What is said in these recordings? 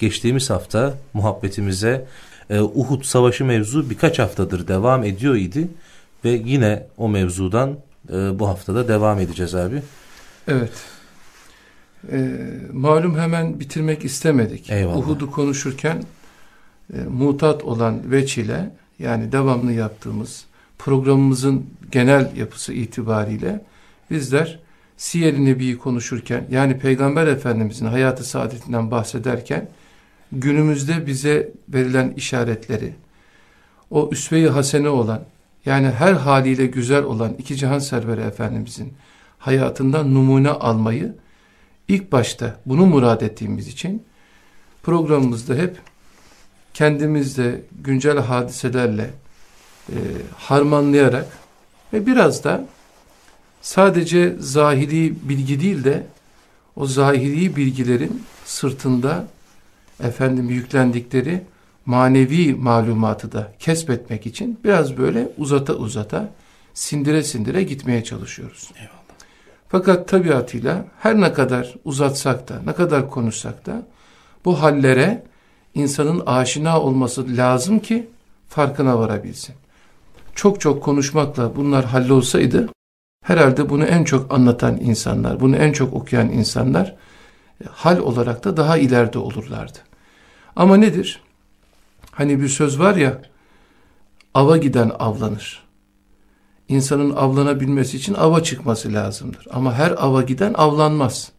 geçtiğimiz hafta muhabbetimize e, Uhud Savaşı mevzu birkaç haftadır devam ediyor idi. Ve yine o mevzudan e, bu haftada devam edeceğiz abi. Evet. E, malum hemen bitirmek istemedik. Eyvallah. Uhud'u konuşurken e, mutat olan veç ile yani devamlı yaptığımız programımızın genel yapısı itibariyle bizler Siyer-i Nebi'yi konuşurken yani Peygamber Efendimizin hayatı saadetinden bahsederken günümüzde bize verilen işaretleri o üsve-i hasene olan yani her haliyle güzel olan iki cihan serveri Efendimizin hayatından numune almayı ilk başta bunu murad ettiğimiz için programımızda hep kendimizde güncel hadiselerle e, harmanlayarak ve biraz da sadece zahiri bilgi değil de o zahiri bilgilerin sırtında efendim yüklendikleri manevi malumatı da kesbetmek için biraz böyle uzata uzata sindire sindire gitmeye çalışıyoruz. Eyvallah. Fakat tabiatıyla her ne kadar uzatsak da ne kadar konuşsak da bu hallere insanın aşina olması lazım ki farkına varabilsin. Çok çok konuşmakla bunlar hallolsaydı herhalde bunu en çok anlatan insanlar, bunu en çok okuyan insanlar hal olarak da daha ileride olurlardı. Ama nedir? Hani bir söz var ya, ava giden avlanır. İnsanın avlanabilmesi için ava çıkması lazımdır. Ama her ava giden avlanmaz.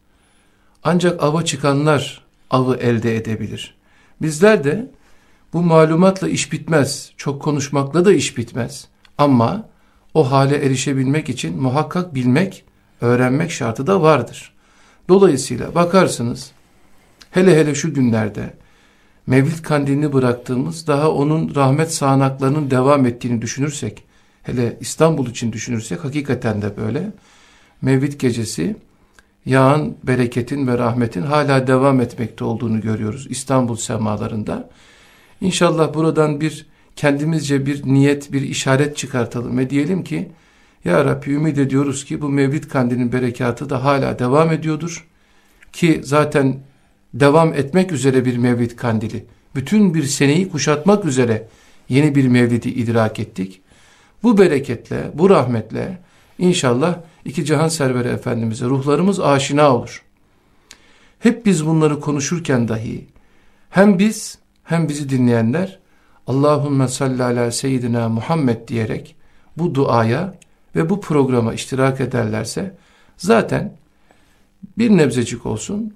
Ancak ava çıkanlar avı elde edebilir. Bizler de bu malumatla iş bitmez, çok konuşmakla da iş bitmez. Ama o hale erişebilmek için muhakkak bilmek, öğrenmek şartı da vardır. Dolayısıyla bakarsınız, hele hele şu günlerde Mevlid kandilini bıraktığımız, daha onun rahmet sağanaklarının devam ettiğini düşünürsek, hele İstanbul için düşünürsek hakikaten de böyle. Mevlid gecesi yağan bereketin ve rahmetin hala devam etmekte olduğunu görüyoruz İstanbul semalarında. İnşallah buradan bir kendimizce bir niyet, bir işaret çıkartalım ve diyelim ki Ya Rabbi ümit ediyoruz ki bu Mevlid kandilinin berekatı da hala devam ediyordur. Ki zaten devam etmek üzere bir Mevlid kandili. Bütün bir seneyi kuşatmak üzere yeni bir Mevlid'i idrak ettik. Bu bereketle, bu rahmetle inşallah iki cihan serveri Efendimiz'e ruhlarımız aşina olur. Hep biz bunları konuşurken dahi hem biz hem bizi dinleyenler Allahümme salli ala seyyidina Muhammed diyerek bu duaya ve bu programa iştirak ederlerse zaten bir nebzecik olsun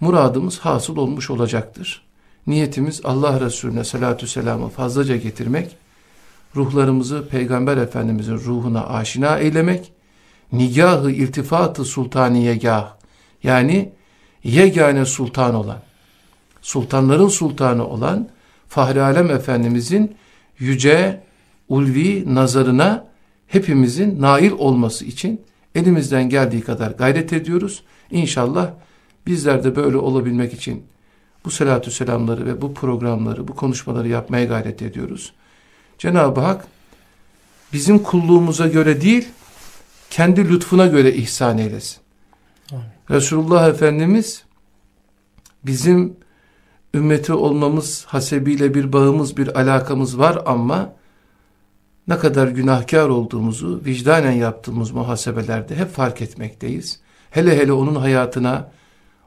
muradımız hasıl olmuş olacaktır. Niyetimiz Allah Resulüne salatü selamı fazlaca getirmek, ruhlarımızı Peygamber Efendimizin ruhuna aşina eylemek, nigahı iltifatı sultaniyegah yani yegane sultan olan, sultanların sultanı olan Fahri Alem Efendimizin yüce, ulvi nazarına hepimizin nail olması için elimizden geldiği kadar gayret ediyoruz. İnşallah bizler de böyle olabilmek için bu selatü selamları ve bu programları, bu konuşmaları yapmaya gayret ediyoruz. Cenab-ı Hak bizim kulluğumuza göre değil, kendi lütfuna göre ihsan eylesin. Amin. Resulullah Efendimiz bizim ümmeti olmamız hasebiyle bir bağımız, bir alakamız var ama ne kadar günahkar olduğumuzu vicdanen yaptığımız muhasebelerde hep fark etmekteyiz. Hele hele onun hayatına,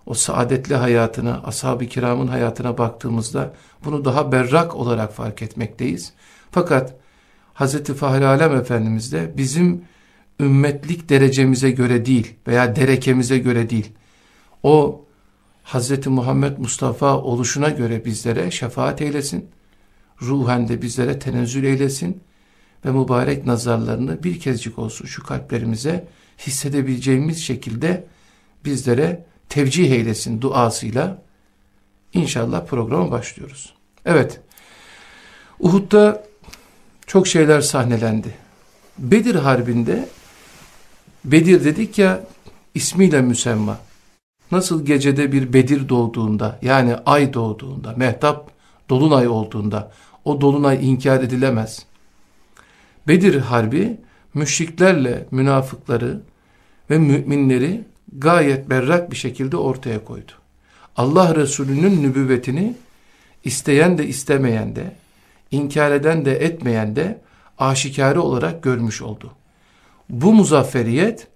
o saadetli hayatına, ashab-ı kiramın hayatına baktığımızda bunu daha berrak olarak fark etmekteyiz. Fakat Hz. Fahri Alem Efendimiz de bizim ümmetlik derecemize göre değil veya derekemize göre değil. O Hz. Muhammed Mustafa oluşuna göre bizlere şefaat eylesin. Ruhen de bizlere tenezzül eylesin. Ve mübarek nazarlarını bir kezcik olsun şu kalplerimize hissedebileceğimiz şekilde bizlere tevcih eylesin duasıyla. İnşallah programa başlıyoruz. Evet. Uhud'da çok şeyler sahnelendi. Bedir Harbi'nde Bedir dedik ya ismiyle müsemma. Nasıl gecede bir Bedir doğduğunda yani ay doğduğunda, mehtap dolunay olduğunda o dolunay inkar edilemez. Bedir Harbi müşriklerle münafıkları ve müminleri gayet berrak bir şekilde ortaya koydu. Allah Resulü'nün nübüvvetini isteyen de istemeyen de, inkar eden de etmeyen de aşikare olarak görmüş oldu. Bu muzafferiyet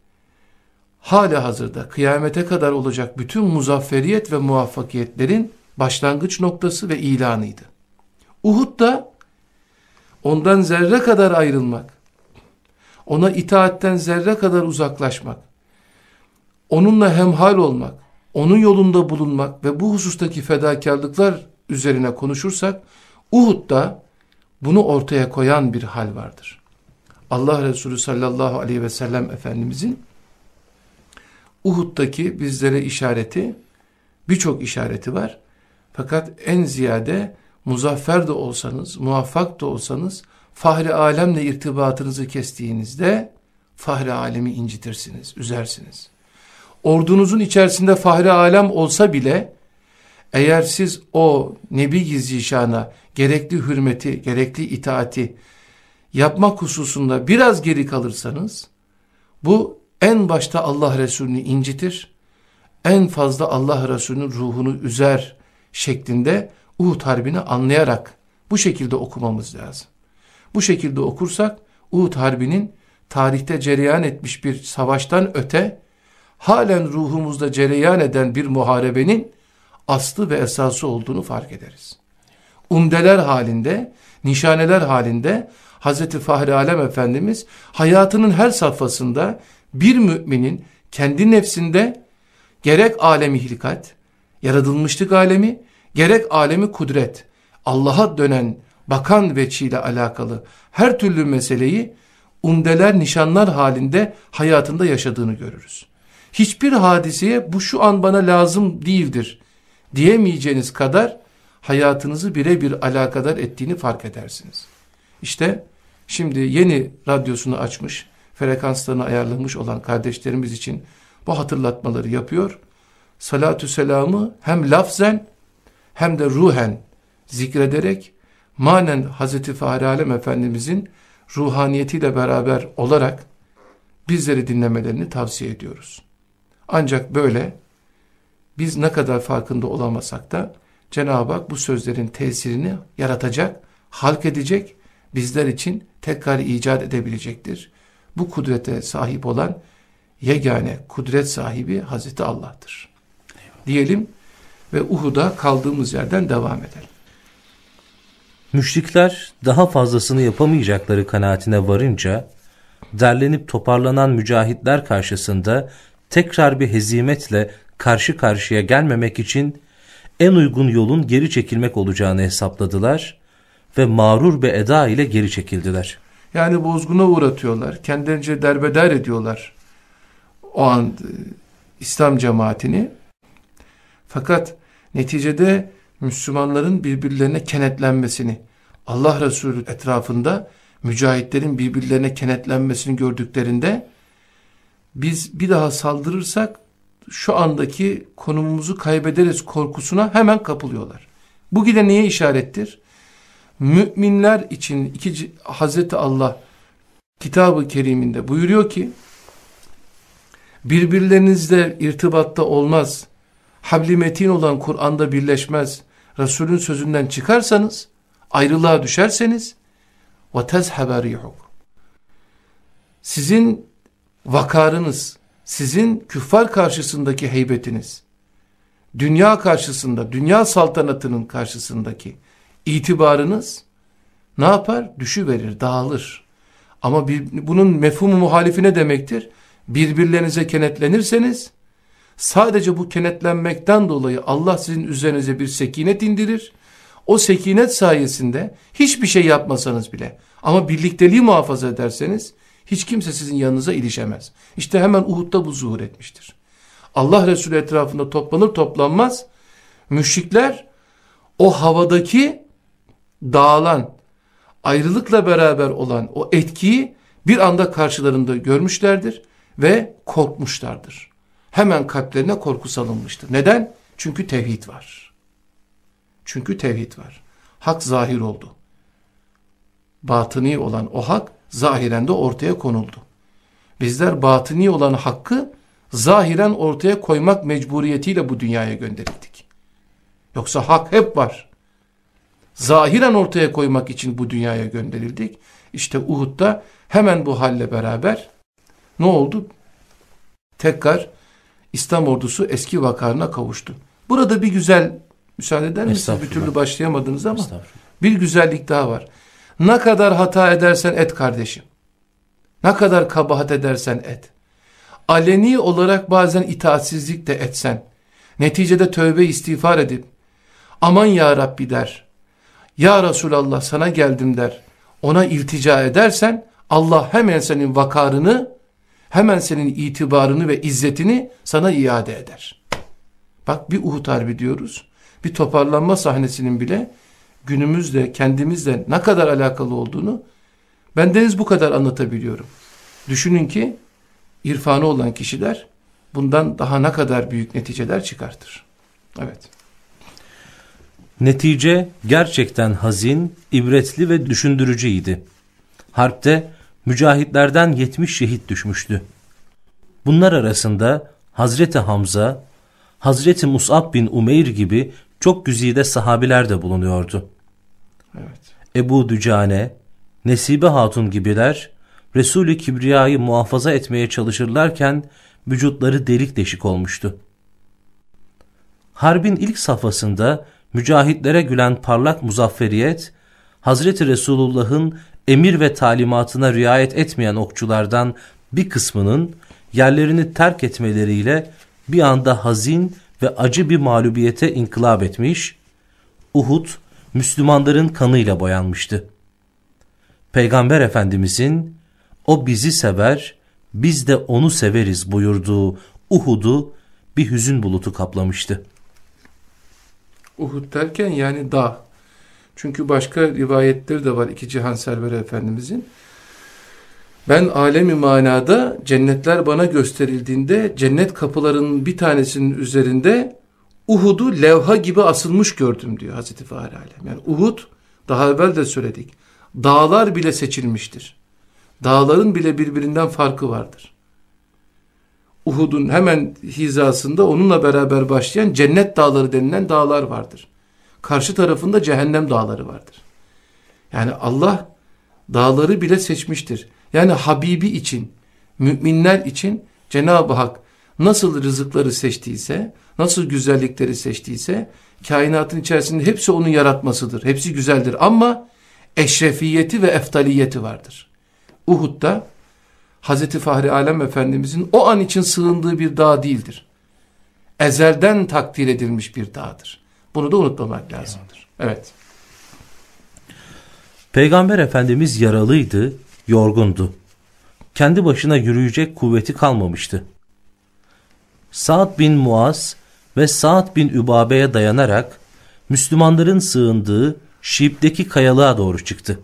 hala hazırda kıyamete kadar olacak bütün muzafferiyet ve muvaffakiyetlerin başlangıç noktası ve ilanıydı. Uhud da ondan zerre kadar ayrılmak, ona itaatten zerre kadar uzaklaşmak, onunla hemhal olmak, onun yolunda bulunmak ve bu husustaki fedakarlıklar üzerine konuşursak, Uhud'da bunu ortaya koyan bir hal vardır. Allah Resulü sallallahu aleyhi ve sellem Efendimizin Uhud'daki bizlere işareti, birçok işareti var. Fakat en ziyade muzaffer de olsanız, muvaffak da olsanız, fahri alemle irtibatınızı kestiğinizde, fahri alemi incitirsiniz, üzersiniz. Ordunuzun içerisinde fahri alem olsa bile, eğer siz o Nebi Gizişan'a gerekli hürmeti, gerekli itaati yapmak hususunda biraz geri kalırsanız, bu en başta Allah Resulü'nü incitir, en fazla Allah Resulü'nün ruhunu üzer şeklinde Uhud Harbi'ni anlayarak bu şekilde okumamız lazım. Bu şekilde okursak Uhud Harbi'nin tarihte cereyan etmiş bir savaştan öte halen ruhumuzda cereyan eden bir muharebenin aslı ve esası olduğunu fark ederiz. Umdeler halinde, nişaneler halinde Hazreti Fahri Alem Efendimiz hayatının her safhasında bir müminin kendi nefsinde gerek alemi hilkat, yaratılmışlık alemi, gerek alemi kudret, Allah'a dönen bakan veçiyle alakalı her türlü meseleyi umdeler, nişanlar halinde hayatında yaşadığını görürüz. Hiçbir hadiseye bu şu an bana lazım değildir diyemeyeceğiniz kadar hayatınızı birebir alakadar ettiğini fark edersiniz. İşte şimdi yeni radyosunu açmış, frekanslarını ayarlamış olan kardeşlerimiz için bu hatırlatmaları yapıyor. Salatü selamı hem lafzen hem de ruhen zikrederek manen Hazreti Fahri Alem Efendimizin ruhaniyetiyle beraber olarak bizleri dinlemelerini tavsiye ediyoruz. Ancak böyle biz ne kadar farkında olamasak da Cenab-ı Hak bu sözlerin tesirini yaratacak, halk edecek, bizler için tekrar icat edebilecektir. Bu kudrete sahip olan yegane kudret sahibi Hazreti Allah'tır. Diyelim ve Uhud'a kaldığımız yerden devam edelim. Müşrikler daha fazlasını yapamayacakları kanaatine varınca derlenip toparlanan mücahitler karşısında tekrar bir hezimetle karşı karşıya gelmemek için en uygun yolun geri çekilmek olacağını hesapladılar ve mağrur bir eda ile geri çekildiler. Yani bozguna uğratıyorlar, kendilerince derbeder ediyorlar o an e, İslam cemaatini. Fakat neticede Müslümanların birbirlerine kenetlenmesini, Allah Resulü etrafında mücahitlerin birbirlerine kenetlenmesini gördüklerinde biz bir daha saldırırsak şu andaki konumumuzu kaybederiz korkusuna hemen kapılıyorlar. Bu gide neye işarettir? Müminler için iki, Hazreti Allah kitabı keriminde buyuruyor ki birbirlerinizle irtibatta olmaz, habli metin olan Kur'an'da birleşmez, Resulün sözünden çıkarsanız, ayrılığa düşerseniz وَتَزْحَبَ رِيحُكُ Sizin vakarınız, sizin küffar karşısındaki heybetiniz, dünya karşısında, dünya saltanatının karşısındaki itibarınız ne yapar? Düşüverir, dağılır. Ama bir, bunun mefhumu muhalifi ne demektir? Birbirlerinize kenetlenirseniz, sadece bu kenetlenmekten dolayı Allah sizin üzerinize bir sekinet indirir. O sekinet sayesinde hiçbir şey yapmasanız bile ama birlikteliği muhafaza ederseniz hiç kimse sizin yanınıza ilişemez. İşte hemen Uhud'da bu zuhur etmiştir. Allah Resulü etrafında toplanır toplanmaz müşrikler o havadaki dağılan ayrılıkla beraber olan o etkiyi bir anda karşılarında görmüşlerdir ve korkmuşlardır. Hemen kalplerine korku salınmıştır. Neden? Çünkü tevhid var. Çünkü tevhid var. Hak zahir oldu. Batıni olan o hak zahiren de ortaya konuldu. Bizler batıni olan hakkı zahiren ortaya koymak mecburiyetiyle bu dünyaya gönderildik. Yoksa hak hep var. Zahiren ortaya koymak için bu dünyaya gönderildik. İşte Uhud'da hemen bu halle beraber ne oldu? Tekrar İslam ordusu eski vakarına kavuştu. Burada bir güzel müsaade eder misiniz? Bir türlü başlayamadınız ama bir güzellik daha var. Ne kadar hata edersen et kardeşim. Ne kadar kabahat edersen et. Aleni olarak bazen itaatsizlik de etsen. Neticede tövbe istiğfar edip aman ya Rabbi der. Ya Resulallah sana geldim der. Ona iltica edersen Allah hemen senin vakarını hemen senin itibarını ve izzetini sana iade eder. Bak bir Uhud Harbi diyoruz. Bir toparlanma sahnesinin bile günümüzde kendimizle ne kadar alakalı olduğunu ben deniz bu kadar anlatabiliyorum. Düşünün ki irfanı olan kişiler bundan daha ne kadar büyük neticeler çıkartır. Evet. Netice gerçekten hazin, ibretli ve düşündürücüydi. Harpte mücahitlerden 70 şehit düşmüştü. Bunlar arasında Hazreti Hamza, Hazreti Mus'ab bin Umeyr gibi çok güzide sahabiler de bulunuyordu. Evet. Ebu Dücane, Nesibe Hatun gibiler Resulü Kibriya'yı muhafaza etmeye çalışırlarken vücutları delik deşik olmuştu. Harbin ilk safhasında mücahitlere gülen parlak muzafferiyet, Hazreti Resulullah'ın emir ve talimatına riayet etmeyen okçulardan bir kısmının yerlerini terk etmeleriyle bir anda hazin ve acı bir mağlubiyete inkılap etmiş, Uhud Müslümanların kanıyla boyanmıştı. Peygamber Efendimizin o bizi sever, biz de onu severiz buyurduğu Uhud'u bir hüzün bulutu kaplamıştı. Uhud derken yani dağ. Çünkü başka rivayetleri de var iki cihan serveri Efendimizin. Ben alemi manada cennetler bana gösterildiğinde cennet kapılarının bir tanesinin üzerinde Uhud'u levha gibi asılmış gördüm diyor Hazreti Fahri Alem. Yani Uhud daha evvel de söyledik. Dağlar bile seçilmiştir. Dağların bile birbirinden farkı vardır. Uhud'un hemen hizasında onunla beraber başlayan cennet dağları denilen dağlar vardır. Karşı tarafında cehennem dağları vardır. Yani Allah dağları bile seçmiştir. Yani Habibi için, müminler için Cenab-ı Hak nasıl rızıkları seçtiyse, nasıl güzellikleri seçtiyse, kainatın içerisinde hepsi onun yaratmasıdır. Hepsi güzeldir ama eşrefiyeti ve eftaliyeti vardır. Uhud'da Hazreti Fahri Alem Efendimizin o an için sığındığı bir dağ değildir. Ezelden takdir edilmiş bir dağdır. Bunu da unutmamak lazımdır. Evet. Peygamber Efendimiz yaralıydı, yorgundu. Kendi başına yürüyecek kuvveti kalmamıştı. Sa'd bin Muaz ve Sa'd bin Übabe'ye dayanarak Müslümanların sığındığı Şib'deki kayalığa doğru çıktı.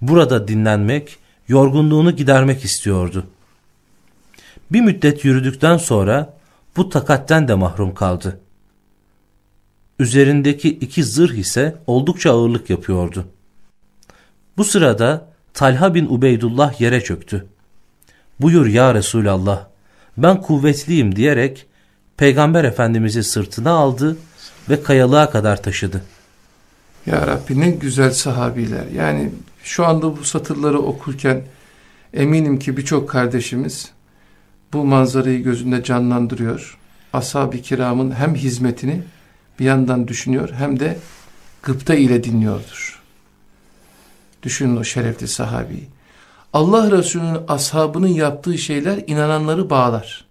Burada dinlenmek, yorgunluğunu gidermek istiyordu. Bir müddet yürüdükten sonra bu takatten de mahrum kaldı. Üzerindeki iki zırh ise oldukça ağırlık yapıyordu. Bu sırada Talha bin Ubeydullah yere çöktü. Buyur ya Resulallah ben kuvvetliyim diyerek Peygamber Efendimiz'i sırtına aldı ve kayalığa kadar taşıdı. Ya Rabbi ne güzel sahabiler. Yani şu anda bu satırları okurken eminim ki birçok kardeşimiz bu manzarayı gözünde canlandırıyor. Ashab-ı kiramın hem hizmetini bir yandan düşünüyor hem de gıpta ile dinliyordur. Düşünün o şerefli sahabeyi. Allah Resulü'nün ashabının yaptığı şeyler inananları bağlar.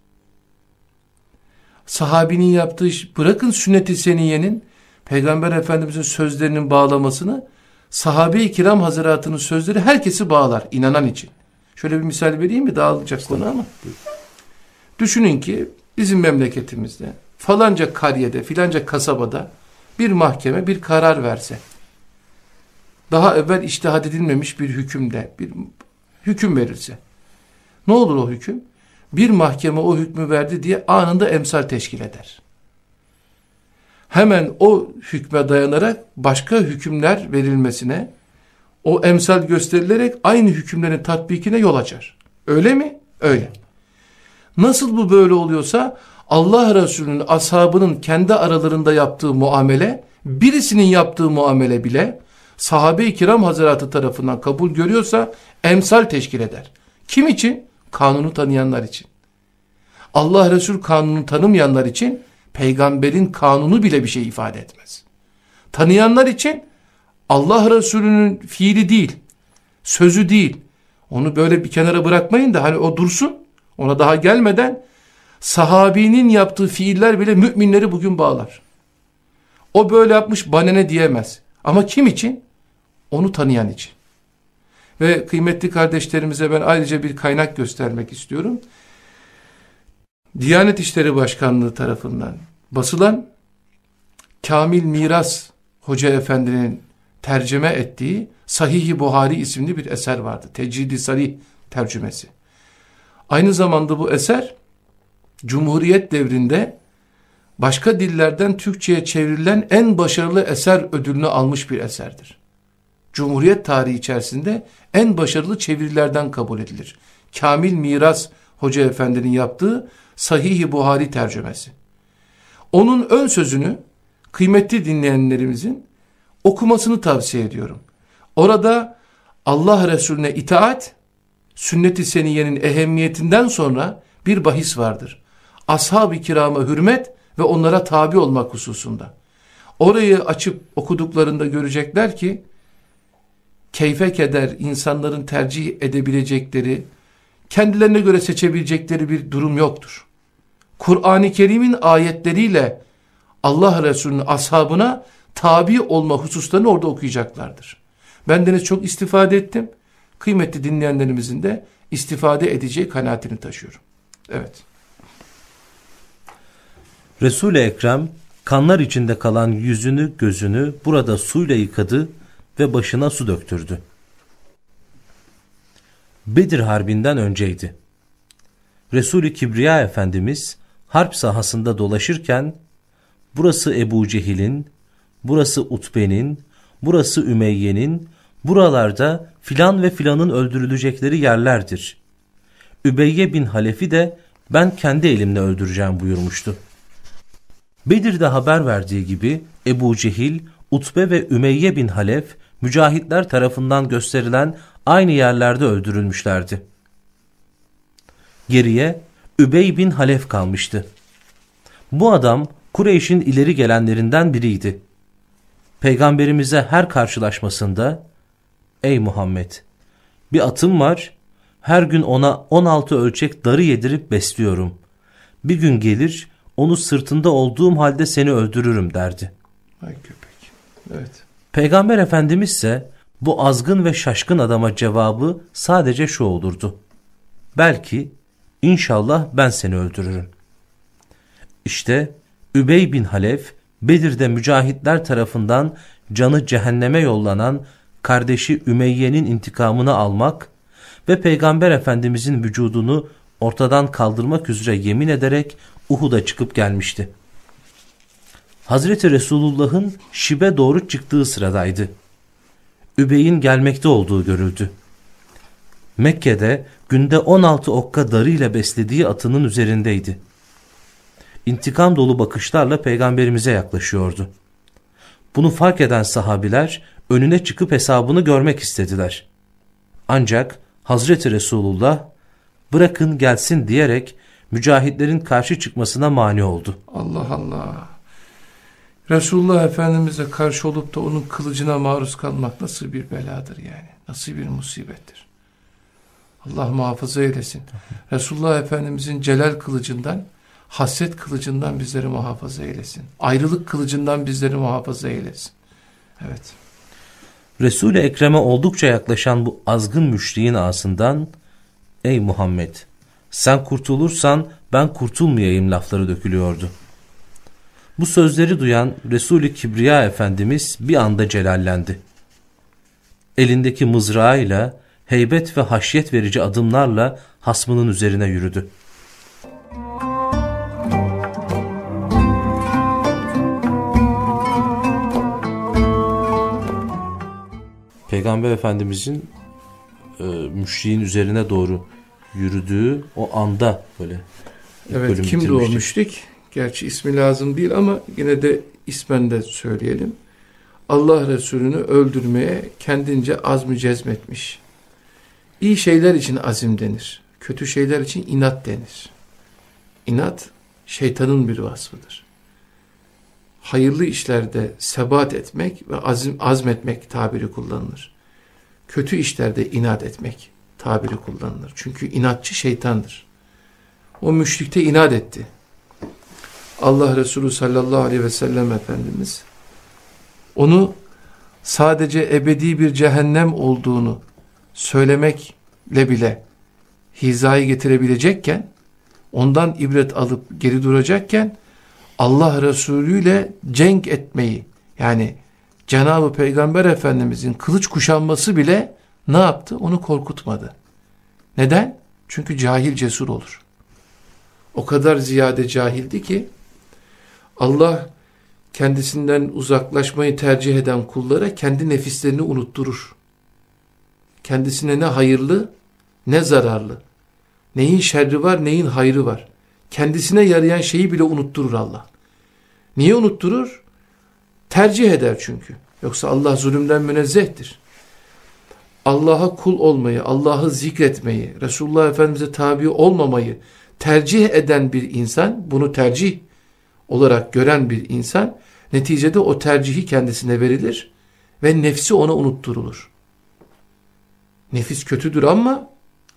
Sahabinin yaptığı bırakın sünnet-i seniyenin, Peygamber Efendimizin sözlerinin bağlamasını, sahabe-i kiram hazıratının sözleri herkesi bağlar inanan için. Şöyle bir misal vereyim mi? Dağılacak konu ama. Düşünün ki bizim memleketimizde falanca kariyede filanca kasabada bir mahkeme bir karar verse daha evvel iştihad edilmemiş bir hükümde bir hüküm verilse ne olur o hüküm? Bir mahkeme o hükmü verdi diye anında emsal teşkil eder. Hemen o hükme dayanarak başka hükümler verilmesine o emsal gösterilerek aynı hükümlerin tatbikine yol açar. Öyle mi? Öyle. Nasıl bu böyle oluyorsa Allah Resulü'nün ashabının kendi aralarında yaptığı muamele, birisinin yaptığı muamele bile sahabe-i kiram hazretleri tarafından kabul görüyorsa emsal teşkil eder. Kim için? Kanunu tanıyanlar için. Allah Resul kanunu tanımayanlar için peygamberin kanunu bile bir şey ifade etmez. Tanıyanlar için Allah Resulü'nün fiili değil, sözü değil. Onu böyle bir kenara bırakmayın da hani o dursun. Ona daha gelmeden sahabinin yaptığı fiiller bile müminleri bugün bağlar. O böyle yapmış bana ne diyemez. Ama kim için? Onu tanıyan için. Ve kıymetli kardeşlerimize ben ayrıca bir kaynak göstermek istiyorum. Diyanet İşleri Başkanlığı tarafından basılan Kamil Miras Hoca Efendi'nin tercüme ettiği Sahih-i Buhari isimli bir eser vardı. Tecrid-i Salih tercümesi. Aynı zamanda bu eser Cumhuriyet devrinde başka dillerden Türkçe'ye çevrilen en başarılı eser ödülünü almış bir eserdir. Cumhuriyet tarihi içerisinde en başarılı çevirilerden kabul edilir. Kamil Miras Hoca Efendi'nin yaptığı Sahih-i Buhari tercümesi. Onun ön sözünü kıymetli dinleyenlerimizin okumasını tavsiye ediyorum. Orada Allah Resulüne itaat, sünnet-i seniyenin ehemmiyetinden sonra bir bahis vardır. Ashab-ı kirama hürmet ve onlara tabi olmak hususunda. Orayı açıp okuduklarında görecekler ki, keyfe keder insanların tercih edebilecekleri, kendilerine göre seçebilecekleri bir durum yoktur. Kur'an-ı Kerim'in ayetleriyle Allah Resulü'nün ashabına tabi olma hususlarını orada okuyacaklardır. Ben deniz çok istifade ettim. Kıymetli dinleyenlerimizin de istifade edeceği kanaatini taşıyorum. Evet. Resul-i Ekrem kanlar içinde kalan yüzünü gözünü burada suyla yıkadı ve başına su döktürdü. Bedir Harbi'nden önceydi. Resul-i Kibriya Efendimiz harp sahasında dolaşırken burası Ebu Cehil'in, burası Utbe'nin, burası Ümeyye'nin, buralarda filan ve filanın öldürülecekleri yerlerdir. Übeyye bin Halef'i de ben kendi elimle öldüreceğim buyurmuştu. Bedir'de haber verdiği gibi Ebu Cehil, Utbe ve Ümeyye bin Halef mücahitler tarafından gösterilen aynı yerlerde öldürülmüşlerdi. Geriye Übey bin Halef kalmıştı. Bu adam Kureyş'in ileri gelenlerinden biriydi. Peygamberimize her karşılaşmasında Ey Muhammed bir atım var her gün ona 16 ölçek darı yedirip besliyorum. Bir gün gelir onu sırtında olduğum halde seni öldürürüm derdi. Ay köpek. Evet. Peygamber Efendimiz ise bu azgın ve şaşkın adama cevabı sadece şu olurdu. Belki inşallah ben seni öldürürüm. İşte Übey bin Halef Bedir'de mücahitler tarafından canı cehenneme yollanan kardeşi Ümeyye'nin intikamını almak ve Peygamber Efendimizin vücudunu ortadan kaldırmak üzere yemin ederek Uhud'a çıkıp gelmişti. Hazreti Resulullah'ın şibe doğru çıktığı sıradaydı. Übey'in gelmekte olduğu görüldü. Mekke'de günde 16 okka darıyla beslediği atının üzerindeydi. İntikam dolu bakışlarla peygamberimize yaklaşıyordu. Bunu fark eden sahabiler önüne çıkıp hesabını görmek istediler. Ancak Hazreti Resulullah bırakın gelsin diyerek mücahitlerin karşı çıkmasına mani oldu. Allah Allah. Resulullah Efendimiz'e karşı olup da onun kılıcına maruz kalmak nasıl bir beladır yani. Nasıl bir musibettir. Allah muhafaza eylesin. Resulullah Efendimiz'in celal kılıcından, hasret kılıcından bizleri muhafaza eylesin. Ayrılık kılıcından bizleri muhafaza eylesin. Evet. Resul-i Ekrem'e oldukça yaklaşan bu azgın müşriğin ağzından Ey Muhammed sen kurtulursan ben kurtulmayayım lafları dökülüyordu. Bu sözleri duyan Resul-i Kibriya Efendimiz bir anda celallendi. Elindeki mızrağıyla heybet ve haşyet verici adımlarla hasmının üzerine yürüdü. Peygamber Efendimizin e, müşriğin üzerine doğru yürüdüğü o anda böyle Evet kimdi o müşrik? Gerçi ismi lazım değil ama yine de ismen de söyleyelim. Allah Resulü'nü öldürmeye kendince azmi cezmetmiş. İyi şeyler için azim denir. Kötü şeyler için inat denir. İnat şeytanın bir vasfıdır. Hayırlı işlerde sebat etmek ve azim, azmetmek tabiri kullanılır. Kötü işlerde inat etmek tabiri kullanılır. Çünkü inatçı şeytandır. O müşrikte inat etti. Allah Resulü sallallahu aleyhi ve sellem Efendimiz onu sadece ebedi bir cehennem olduğunu söylemekle bile hizayı getirebilecekken ondan ibret alıp geri duracakken Allah Resulü ile cenk etmeyi yani Cenab-ı Peygamber Efendimizin kılıç kuşanması bile ne yaptı? Onu korkutmadı. Neden? Çünkü cahil cesur olur. O kadar ziyade cahildi ki Allah kendisinden uzaklaşmayı tercih eden kullara kendi nefislerini unutturur. Kendisine ne hayırlı ne zararlı. Neyin şerri var neyin hayrı var. Kendisine yarayan şeyi bile unutturur Allah. Niye unutturur? Tercih eder çünkü. Yoksa Allah zulümden münezzehtir. Allah'a kul olmayı, Allah'ı zikretmeyi, Resulullah Efendimiz'e tabi olmamayı tercih eden bir insan, bunu tercih olarak gören bir insan, neticede o tercihi kendisine verilir ve nefsi ona unutturulur. Nefis kötüdür ama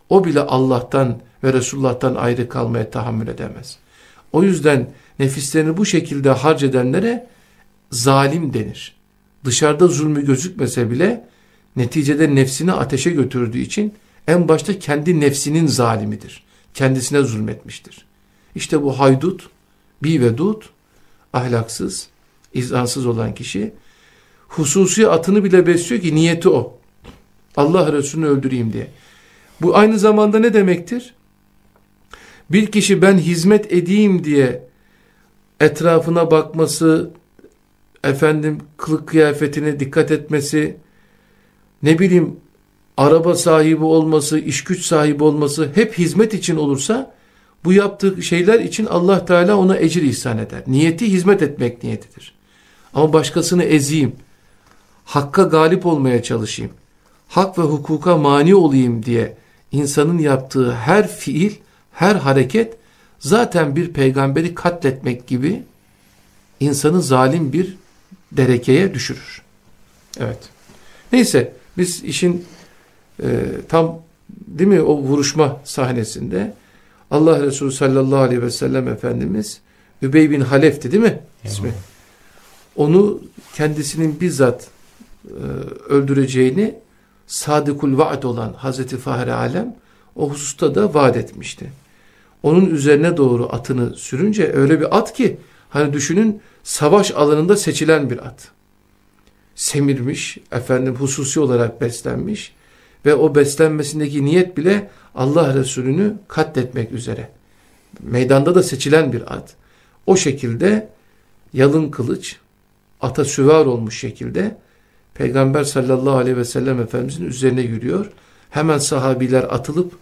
o bile Allah'tan ve Resulullah'tan ayrı kalmaya tahammül edemez. O yüzden nefislerini bu şekilde harc edenlere zalim denir. Dışarıda zulmü gözükmese bile neticede nefsini ateşe götürdüğü için en başta kendi nefsinin zalimidir. Kendisine zulmetmiştir. İşte bu haydut, bi ve dut, ahlaksız, izansız olan kişi hususi atını bile besliyor ki niyeti o. Allah Resulü'nü öldüreyim diye. Bu aynı zamanda ne demektir? Bir kişi ben hizmet edeyim diye etrafına bakması, efendim kılık kıyafetine dikkat etmesi, ne bileyim araba sahibi olması, iş güç sahibi olması hep hizmet için olursa bu yaptığı şeyler için Allah Teala ona ecir ihsan eder. Niyeti hizmet etmek niyetidir. Ama başkasını ezeyim, hakka galip olmaya çalışayım, hak ve hukuka mani olayım diye insanın yaptığı her fiil, her hareket zaten bir peygamberi katletmek gibi insanı zalim bir derekeye düşürür. Evet. Neyse biz işin e, tam değil mi o vuruşma sahnesinde Allah Resulü sallallahu aleyhi ve sellem Efendimiz Übey bin Halef'ti değil mi ismi? Onu kendisinin bizzat e, öldüreceğini Sadıkul Vaad olan Hazreti Fahri Alem o hususta da vaat etmişti. Onun üzerine doğru atını sürünce öyle bir at ki hani düşünün savaş alanında seçilen bir at. Semirmiş, efendim hususi olarak beslenmiş ve o beslenmesindeki niyet bile Allah Resulü'nü katletmek üzere. Meydanda da seçilen bir at. O şekilde yalın kılıç, ata süvar olmuş şekilde Peygamber sallallahu aleyhi ve sellem Efendimizin üzerine yürüyor. Hemen sahabiler atılıp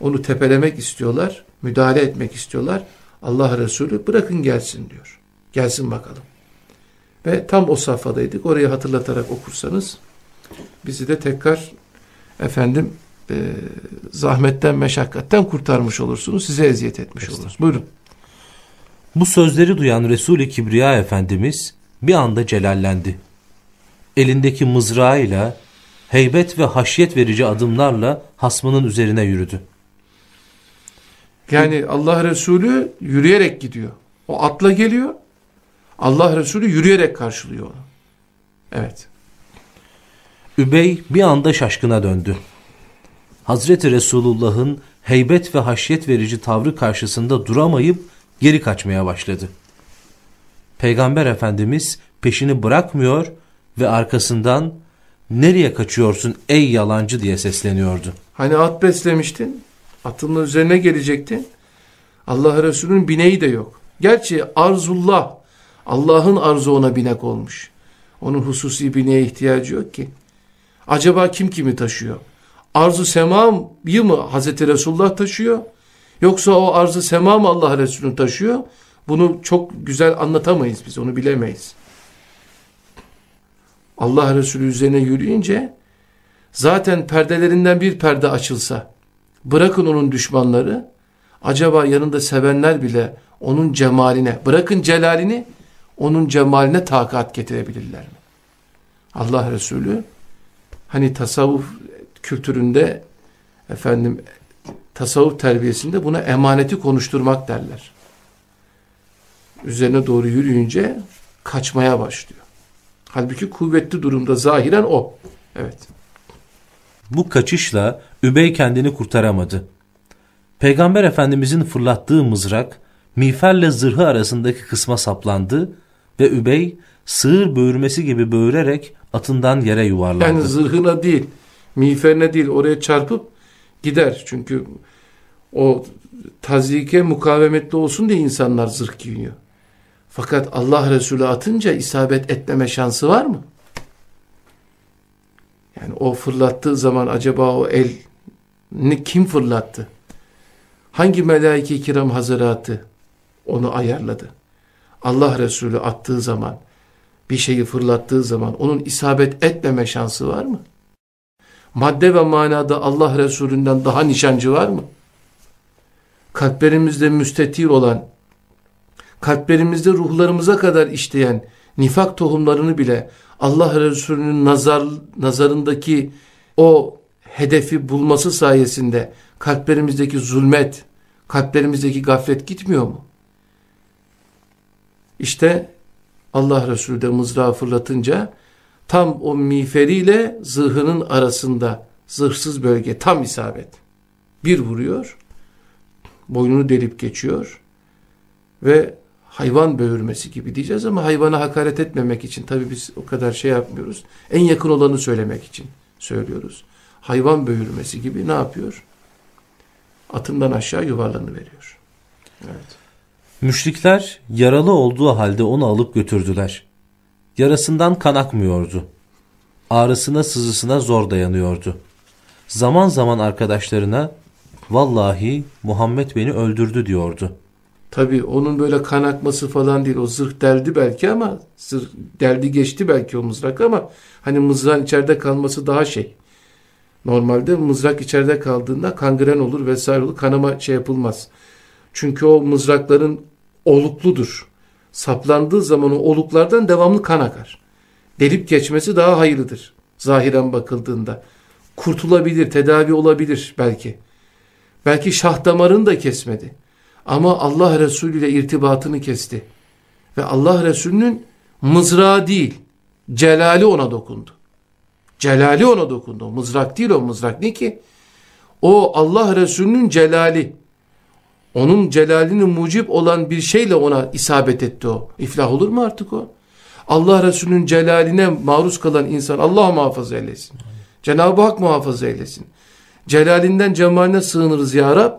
onu tepelemek istiyorlar, müdahale etmek istiyorlar. Allah Resulü bırakın gelsin diyor. Gelsin bakalım. Ve tam o safhadaydık. Orayı hatırlatarak okursanız bizi de tekrar efendim e, zahmetten, meşakkatten kurtarmış olursunuz. Size eziyet etmiş oluruz. Buyurun. Bu sözleri duyan Resul-i Kibriya Efendimiz bir anda celallendi. Elindeki mızrağıyla heybet ve haşyet verici adımlarla hasmının üzerine yürüdü. Yani Allah Resulü yürüyerek gidiyor. O atla geliyor. Allah Resulü yürüyerek karşılıyor onu. Evet. Übey bir anda şaşkına döndü. Hazreti Resulullah'ın heybet ve haşyet verici tavrı karşısında duramayıp geri kaçmaya başladı. Peygamber Efendimiz peşini bırakmıyor ve arkasından nereye kaçıyorsun ey yalancı diye sesleniyordu. Hani at beslemiştin, atının üzerine gelecektin. Allah Resulü'nün bineği de yok. Gerçi arzullah, Allah'ın arzu ona binek olmuş. Onun hususi bineğe ihtiyacı yok ki. Acaba kim kimi taşıyor? Arzu semayı mı Hazreti Resulullah taşıyor? Yoksa o arzı sema mı Allah Resulü'nü taşıyor? Bunu çok güzel anlatamayız biz, onu bilemeyiz. Allah Resulü üzerine yürüyünce zaten perdelerinden bir perde açılsa bırakın onun düşmanları acaba yanında sevenler bile onun cemaline bırakın celalini onun cemaline takat getirebilirler mi? Allah Resulü hani tasavvuf kültüründe efendim tasavvuf terbiyesinde buna emaneti konuşturmak derler. Üzerine doğru yürüyünce kaçmaya başlıyor. Halbuki kuvvetli durumda zahiren o. Evet. Bu kaçışla Übey kendini kurtaramadı. Peygamber Efendimizin fırlattığı mızrak miğferle zırhı arasındaki kısma saplandı ve Übey sığır böğürmesi gibi böğürerek atından yere yuvarlandı. Yani zırhına değil, miğferine değil oraya çarpıp gider. Çünkü o tazike mukavemetli olsun diye insanlar zırh giyiyor. Fakat Allah Resulü atınca isabet etmeme şansı var mı? Yani o fırlattığı zaman acaba o el ne kim fırlattı? Hangi melaike-i kiram hazaratı onu ayarladı? Allah Resulü attığı zaman, bir şeyi fırlattığı zaman onun isabet etmeme şansı var mı? Madde ve manada Allah Resulü'nden daha nişancı var mı? Kalplerimizde müstetir olan, kalplerimizde ruhlarımıza kadar işleyen nifak tohumlarını bile Allah Resulü'nün nazar, nazarındaki o hedefi bulması sayesinde kalplerimizdeki zulmet, kalplerimizdeki gaflet gitmiyor mu? İşte Allah Resulü de mızrağı fırlatınca tam o miğferiyle zırhının arasında zırhsız bölge tam isabet. Bir vuruyor, boynunu delip geçiyor ve hayvan böğürmesi gibi diyeceğiz ama hayvana hakaret etmemek için tabi biz o kadar şey yapmıyoruz. En yakın olanı söylemek için söylüyoruz. Hayvan böğürmesi gibi ne yapıyor? Atından aşağı yuvarlanı veriyor. Evet. Müşrikler yaralı olduğu halde onu alıp götürdüler. Yarasından kan akmıyordu. Ağrısına sızısına zor dayanıyordu. Zaman zaman arkadaşlarına vallahi Muhammed beni öldürdü diyordu. Tabi onun böyle kan akması falan değil. O zırh deldi belki ama zırh deldi geçti belki o mızrak ama hani mızrağın içeride kalması daha şey. Normalde mızrak içeride kaldığında kangren olur vesaire olur. Kanama şey yapılmaz. Çünkü o mızrakların olukludur. Saplandığı zaman o oluklardan devamlı kan akar. Delip geçmesi daha hayırlıdır. Zahiren bakıldığında. Kurtulabilir, tedavi olabilir belki. Belki şah damarını da kesmedi. Ama Allah Resulü ile irtibatını kesti. Ve Allah Resulü'nün mızrağı değil, celali ona dokundu. Celali ona dokundu. Mızrak değil o mızrak. Ne ki? O Allah Resulü'nün celali. Onun celalini mucip olan bir şeyle ona isabet etti o. İflah olur mu artık o? Allah Resulü'nün celaline maruz kalan insan Allah muhafaza eylesin. Cenab-ı Hak muhafaza eylesin. Celalinden cemaline sığınırız ya Rab.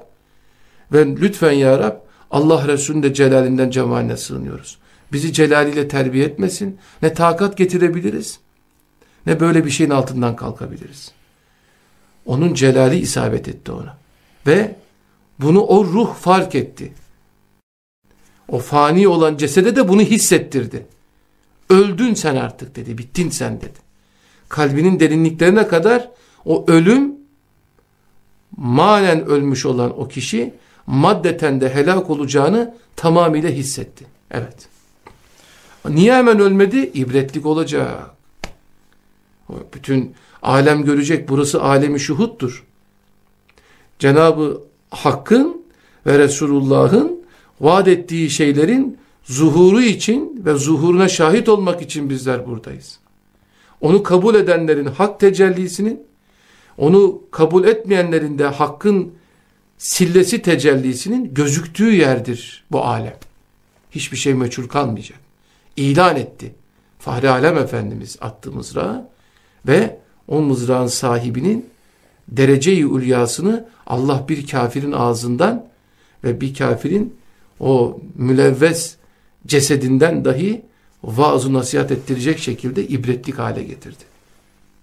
Ve lütfen ya Rab Allah Resulü'nün de celalinden cemaline sığınıyoruz. Bizi celaliyle terbiye etmesin. Ne takat getirebiliriz ne böyle bir şeyin altından kalkabiliriz. Onun celali isabet etti ona. Ve bunu o ruh fark etti. O fani olan cesede de bunu hissettirdi. Öldün sen artık dedi. Bittin sen dedi. Kalbinin derinliklerine kadar o ölüm manen ölmüş olan o kişi maddeten de helak olacağını tamamıyla hissetti. Evet. Niye hemen ölmedi? İbretlik olacak. Bütün alem görecek. Burası alemi şuhuttur. Cenabı Hakk'ın ve Resulullah'ın vaat ettiği şeylerin zuhuru için ve zuhuruna şahit olmak için bizler buradayız. Onu kabul edenlerin hak tecellisinin, onu kabul etmeyenlerin de hakkın sillesi tecellisinin gözüktüğü yerdir bu alem. Hiçbir şey meçhul kalmayacak. İlan etti. Fahri Alem Efendimiz attı mızrağı ve o mızrağın sahibinin derece-i ulyasını Allah bir kafirin ağzından ve bir kafirin o mülevves cesedinden dahi vaaz nasihat ettirecek şekilde ibretlik hale getirdi.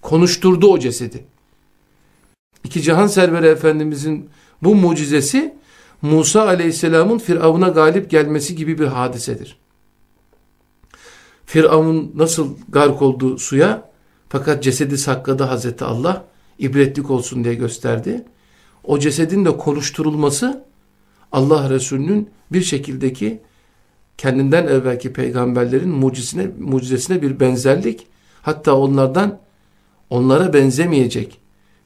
Konuşturdu o cesedi. İki Cihan Serveri Efendimizin bu mucizesi Musa aleyhisselamın Firavun'a galip gelmesi gibi bir hadisedir. Firavun nasıl gark oldu suya fakat cesedi sakladı Hazreti Allah ibretlik olsun diye gösterdi. O cesedin de konuşturulması Allah Resulü'nün bir şekildeki kendinden evvelki peygamberlerin mucizesine, mucizesine bir benzerlik hatta onlardan onlara benzemeyecek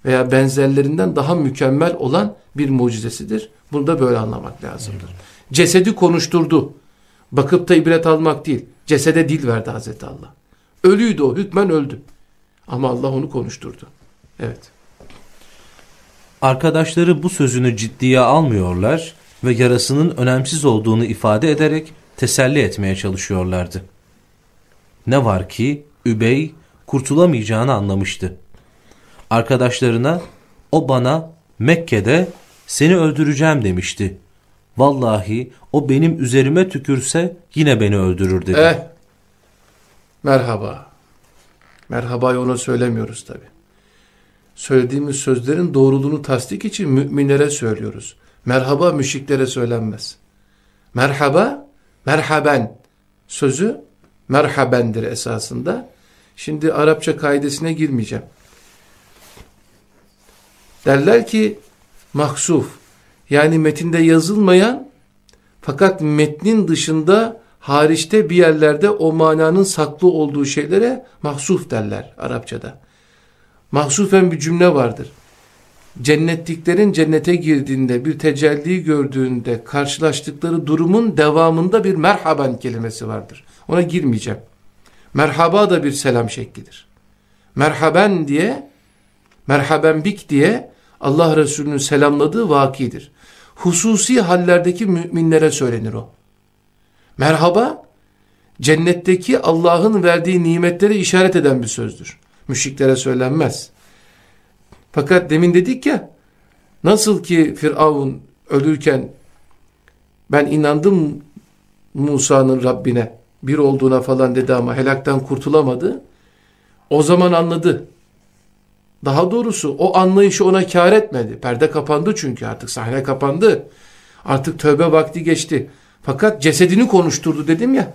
veya benzerlerinden daha mükemmel olan bir mucizesidir. Bunu da böyle anlamak lazımdır. Cesedi konuşturdu. Bakıp da ibret almak değil. Cesede dil verdi Hazreti Allah. Ölüydü o, hükmen öldü. Ama Allah onu konuşturdu. Evet. Arkadaşları bu sözünü ciddiye almıyorlar ve yarasının önemsiz olduğunu ifade ederek teselli etmeye çalışıyorlardı. Ne var ki Übey kurtulamayacağını anlamıştı. Arkadaşlarına o bana Mekke'de seni öldüreceğim demişti. Vallahi o benim üzerime tükürse yine beni öldürür dedi. Eh, merhaba. Merhabayı ona söylemiyoruz tabi. Söylediğimiz sözlerin doğruluğunu tasdik için müminlere söylüyoruz. Merhaba müşriklere söylenmez. Merhaba, merhaben sözü merhabendir esasında. Şimdi Arapça kaidesine girmeyeceğim. Derler ki mahsuf yani metinde yazılmayan fakat metnin dışında hariçte bir yerlerde o mananın saklı olduğu şeylere mahsuf derler Arapçada. Mahsufen bir cümle vardır. Cennetliklerin cennete girdiğinde bir tecelli gördüğünde karşılaştıkları durumun devamında bir merhaban kelimesi vardır. Ona girmeyeceğim. Merhaba da bir selam şeklidir. Merhaben diye, merhaben bik diye Allah Resulü'nün selamladığı vakidir. Hususi hallerdeki müminlere söylenir o. Merhaba, cennetteki Allah'ın verdiği nimetlere işaret eden bir sözdür. Müşriklere söylenmez. Fakat demin dedik ya, nasıl ki Firavun ölürken ben inandım Musa'nın Rabbine, bir olduğuna falan dedi ama helaktan kurtulamadı. O zaman anladı. Daha doğrusu o anlayışı ona kar etmedi. Perde kapandı çünkü artık sahne kapandı. Artık tövbe vakti geçti. Fakat cesedini konuşturdu dedim ya.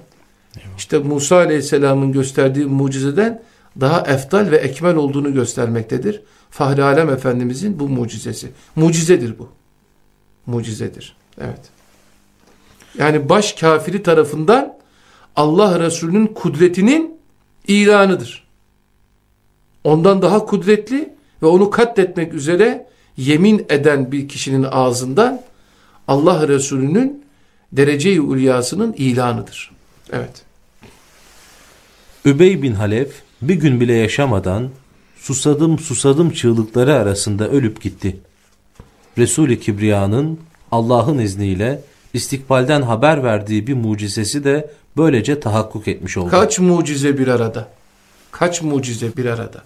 İşte Musa Aleyhisselam'ın gösterdiği mucizeden daha eftal ve ekmel olduğunu göstermektedir. Fahri Alem Efendimizin bu mucizesi. Mucizedir bu. Mucizedir. Evet. Yani baş kafiri tarafından Allah Resulü'nün kudretinin ilanıdır. Ondan daha kudretli ve onu katletmek üzere yemin eden bir kişinin ağzından Allah Resulü'nün derece-i ulyasının ilanıdır. Evet. Übey bin Halef bir gün bile yaşamadan susadım susadım çığlıkları arasında ölüp gitti. Resul-i Kibriya'nın Allah'ın izniyle istikbalden haber verdiği bir mucizesi de böylece tahakkuk etmiş oldu. Kaç mucize bir arada? Kaç mucize bir arada?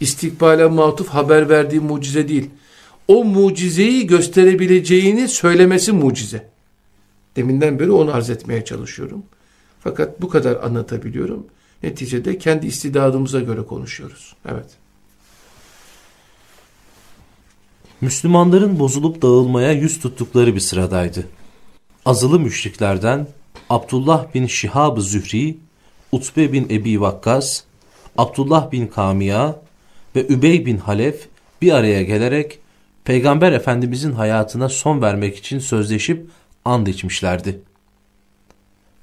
İstikbale matuf haber verdiği mucize değil. O mucizeyi gösterebileceğini söylemesi mucize. Deminden beri onu arz etmeye çalışıyorum. Fakat bu kadar anlatabiliyorum. Neticede kendi istidadımıza göre konuşuyoruz. Evet. Müslümanların bozulup dağılmaya yüz tuttukları bir sıradaydı. Azılı müşriklerden Abdullah bin Şihab-ı Zühri, Utbe bin Ebi Vakkas, Abdullah bin Kamiya ve Übey bin Halef bir araya gelerek Peygamber Efendimizin hayatına son vermek için sözleşip and içmişlerdi.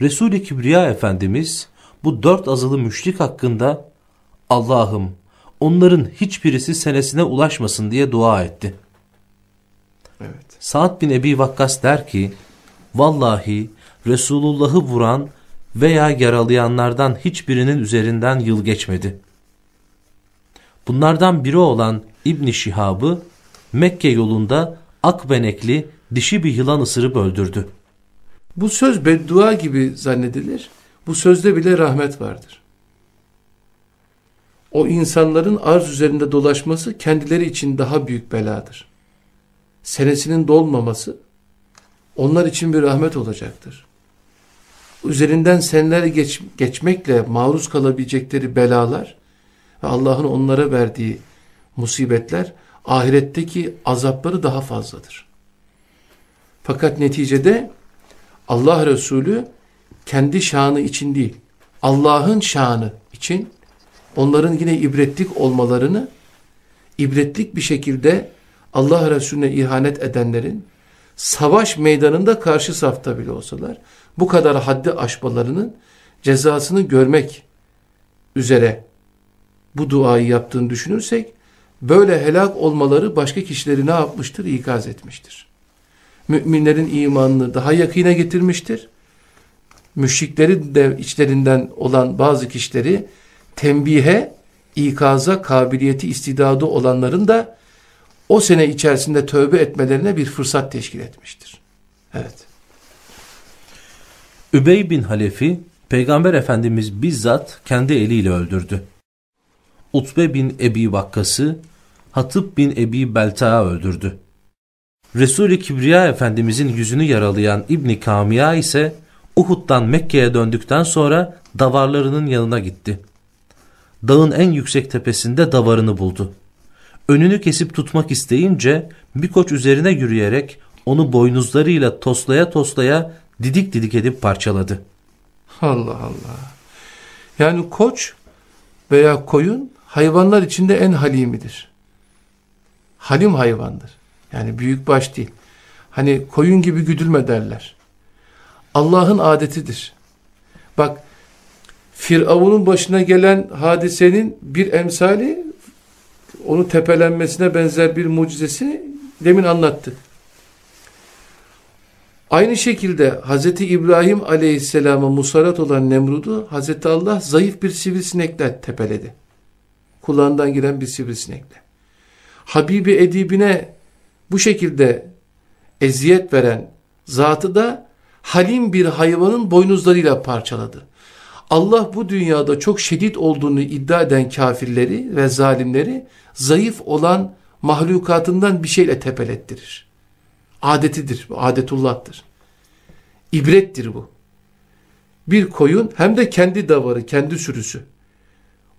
Resul-i Kibriya Efendimiz bu dört azılı müşrik hakkında Allah'ım onların hiçbirisi senesine ulaşmasın diye dua etti. Evet. Sa'd bin Ebi Vakkas der ki Vallahi Resulullah'ı vuran veya yaralayanlardan hiçbirinin üzerinden yıl geçmedi. Bunlardan biri olan İbn Şihab'ı Mekke yolunda akbenekli dişi bir yılan ısırıp öldürdü. Bu söz beddua gibi zannedilir. Bu sözde bile rahmet vardır. O insanların arz üzerinde dolaşması kendileri için daha büyük beladır. Senesinin dolmaması onlar için bir rahmet olacaktır. Üzerinden seneler geç, geçmekle maruz kalabilecekleri belalar ve Allah'ın onlara verdiği musibetler ahiretteki azapları daha fazladır. Fakat neticede Allah Resulü kendi şanı için değil, Allah'ın şanı için onların yine ibretlik olmalarını, ibretlik bir şekilde Allah Resulüne ihanet edenlerin savaş meydanında karşı safta bile olsalar bu kadar haddi aşmalarının cezasını görmek üzere bu duayı yaptığını düşünürsek böyle helak olmaları başka kişileri ne yapmıştır? İkaz etmiştir. Müminlerin imanını daha yakına getirmiştir. Müşriklerin de içlerinden olan bazı kişileri tembihe, ikaza kabiliyeti istidadı olanların da o sene içerisinde tövbe etmelerine bir fırsat teşkil etmiştir. Evet. Übey bin Halefi, Peygamber Efendimiz bizzat kendi eliyle öldürdü. Utbe bin Ebi Vakkas'ı Hatip bin Ebi Belta'a öldürdü. Resul-i Kibriya Efendimizin yüzünü yaralayan İbni Kamiya ise Uhud'dan Mekke'ye döndükten sonra davarlarının yanına gitti. Dağın en yüksek tepesinde davarını buldu. Önünü kesip tutmak isteyince bir koç üzerine yürüyerek onu boynuzlarıyla toslaya toslaya didik didik edip parçaladı. Allah Allah. Yani koç veya koyun hayvanlar içinde en halimidir. Halim hayvandır. Yani büyük baş değil. Hani koyun gibi güdülme derler. Allah'ın adetidir. Bak Firavun'un başına gelen hadisenin bir emsali onun tepelenmesine benzer bir mucizesi demin anlattık. Aynı şekilde Hz. İbrahim aleyhisselama musallat olan Nemrud'u Hz. Allah zayıf bir sivrisinekle tepeledi. Kulağından giren bir sivrisinekle. Habibi edibine bu şekilde eziyet veren zatı da halim bir hayvanın boynuzlarıyla parçaladı. Allah bu dünyada çok şiddet olduğunu iddia eden kafirleri ve zalimleri zayıf olan mahlukatından bir şeyle tepelettirir. Adetidir, adetullah'tır. İbrettir bu. Bir koyun hem de kendi davarı, kendi sürüsü.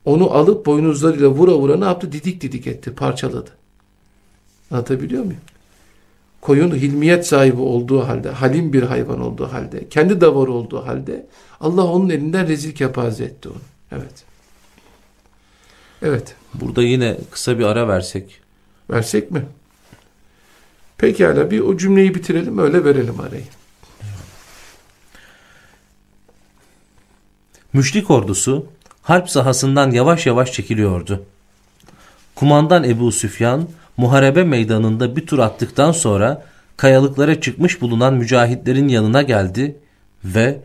Onu alıp boynuzlarıyla vura vura ne yaptı? Didik didik etti, parçaladı. Anlatabiliyor muyum? Koyun hilmiyet sahibi olduğu halde, halim bir hayvan olduğu halde, kendi davarı olduğu halde Allah onun elinden rezil kepaze etti onu. Evet. Evet. Burada yine kısa bir ara versek. Versek mi? Pekala bir o cümleyi bitirelim öyle verelim arayı. Müşrik ordusu harp sahasından yavaş yavaş çekiliyordu. Kumandan Ebu Süfyan muharebe meydanında bir tur attıktan sonra kayalıklara çıkmış bulunan mücahitlerin yanına geldi ve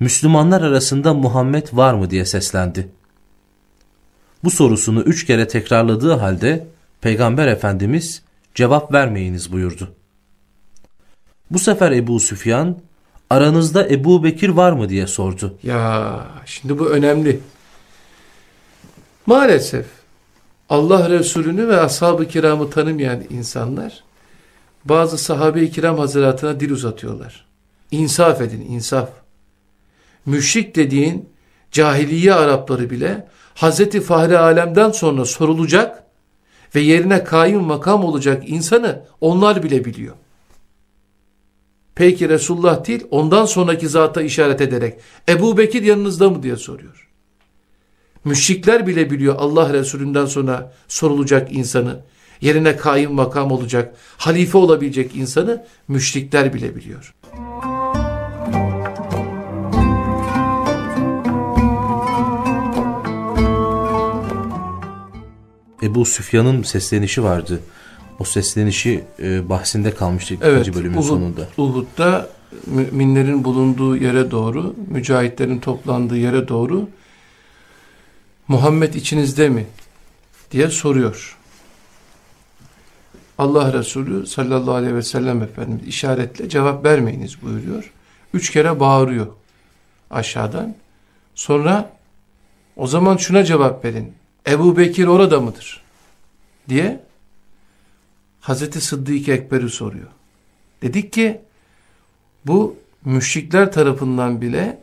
Müslümanlar arasında Muhammed var mı diye seslendi. Bu sorusunu üç kere tekrarladığı halde Peygamber Efendimiz cevap vermeyiniz buyurdu. Bu sefer Ebu Süfyan aranızda Ebu Bekir var mı diye sordu. Ya şimdi bu önemli. Maalesef Allah Resulü'nü ve ashab-ı kiramı tanımayan insanlar bazı sahabe-i kiram hazıratına dil uzatıyorlar. İnsaf edin, insaf. Müşrik dediğin cahiliye Arapları bile Hazreti Fahri Alem'den sonra sorulacak ve yerine kaim makam olacak insanı onlar bile biliyor. Peki Resulullah değil ondan sonraki zata işaret ederek Ebu Bekir yanınızda mı diye soruyor. Müşrikler bile biliyor Allah Resulünden sonra sorulacak insanı, yerine kaim makam olacak, halife olabilecek insanı müşrikler bile biliyor. Ebu Süfyan'ın seslenişi vardı. O seslenişi e, bahsinde kalmıştı evet, ikinci bölümün Uhud, sonunda. Uhud'da müminlerin bulunduğu yere doğru, mücahitlerin toplandığı yere doğru Muhammed içinizde mi? diye soruyor. Allah Resulü sallallahu aleyhi ve sellem Efendimiz işaretle cevap vermeyiniz buyuruyor. Üç kere bağırıyor aşağıdan. Sonra o zaman şuna cevap verin. Ebu Bekir orada mıdır? diye Hazreti Sıddık Ekber'i soruyor. Dedik ki bu müşrikler tarafından bile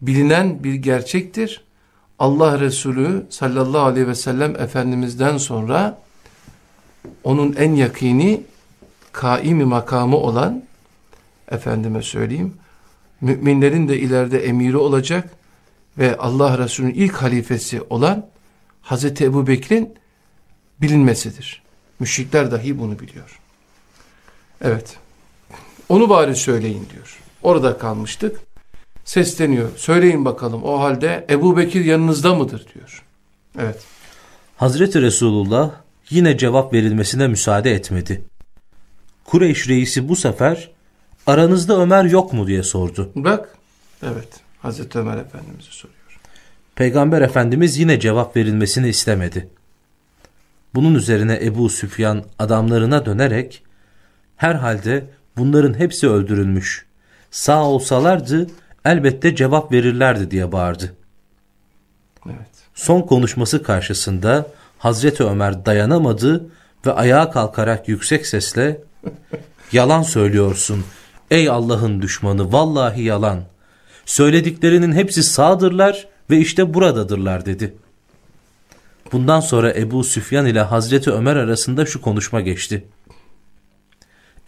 bilinen bir gerçektir. Allah Resulü sallallahu aleyhi ve sellem Efendimiz'den sonra onun en yakini kaimi makamı olan efendime söyleyeyim müminlerin de ileride emiri olacak ve Allah Resulü'nün ilk halifesi olan Hazreti Ebu Bekir'in bilinmesidir. Müşrikler dahi bunu biliyor. Evet. Onu bari söyleyin diyor. Orada kalmıştık. Sesleniyor. Söyleyin bakalım o halde Ebu Bekir yanınızda mıdır diyor. Evet. Hazreti Resulullah yine cevap verilmesine müsaade etmedi. Kureyş reisi bu sefer aranızda Ömer yok mu diye sordu. Bak evet Hazreti Ömer Efendimiz'i soruyor. Peygamber Efendimiz yine cevap verilmesini istemedi. Bunun üzerine Ebu Süfyan adamlarına dönerek herhalde bunların hepsi öldürülmüş. Sağ olsalardı elbette cevap verirlerdi diye bağırdı. Evet. Son konuşması karşısında Hazreti Ömer dayanamadı ve ayağa kalkarak yüksek sesle yalan söylüyorsun ey Allah'ın düşmanı vallahi yalan. Söylediklerinin hepsi sağdırlar ve işte buradadırlar dedi. Bundan sonra Ebu Süfyan ile Hazreti Ömer arasında şu konuşma geçti.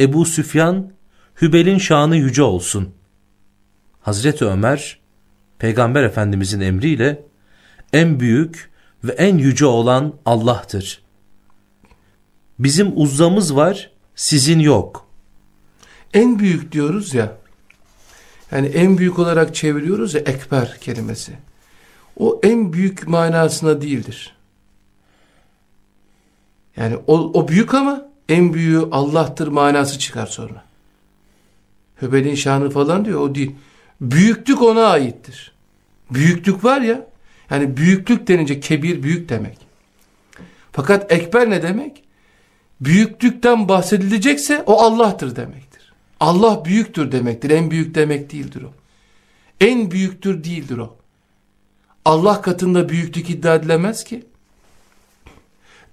Ebu Süfyan, Hübel'in şanı yüce olsun. Hazreti Ömer, Peygamber Efendimizin emriyle en büyük ve en yüce olan Allah'tır. Bizim uzzamız var, sizin yok. En büyük diyoruz ya, yani en büyük olarak çeviriyoruz ya ekber kelimesi. O en büyük manasına değildir. Yani o, o büyük ama en büyüğü Allah'tır manası çıkar sonra. Hübel'in şanı falan diyor o değil. Büyüklük ona aittir. Büyüklük var ya yani büyüklük denince kebir büyük demek. Fakat ekber ne demek? Büyüklükten bahsedilecekse o Allah'tır demektir. Allah büyüktür demektir. En büyük demek değildir o. En büyüktür değildir o. Allah katında büyüklük iddia edilemez ki.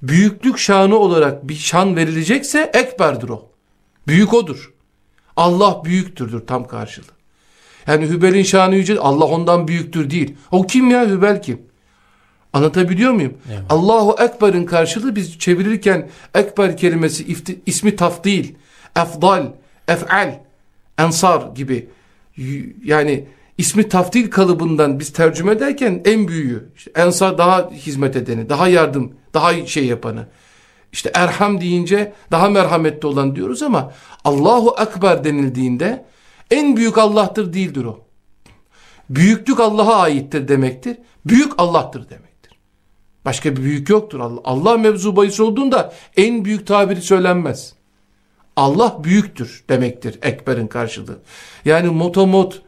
Büyüklük şanı olarak bir şan verilecekse ekberdir o. Büyük odur. Allah büyüktürdür tam karşılığı. Yani Hübel'in şanı yüce Allah ondan büyüktür değil. O kim ya Hübel kim? Anlatabiliyor muyum? Evet. Allahu Ekber'in karşılığı biz çevirirken Ekber kelimesi ifti, ismi tafdil, efdal, ef'al, ensar gibi yani ismi taftil kalıbından biz tercüme ederken en büyüğü, işte ensar daha hizmet edeni, daha yardım, daha şey yapanı. İşte erham deyince daha merhametli olan diyoruz ama Allahu Ekber denildiğinde en büyük Allah'tır değildir o. Büyüklük Allah'a aittir demektir. Büyük Allah'tır demektir. Başka bir büyük yoktur. Allah, Allah mevzu bahis olduğunda en büyük tabiri söylenmez. Allah büyüktür demektir ekberin karşılığı. Yani motomot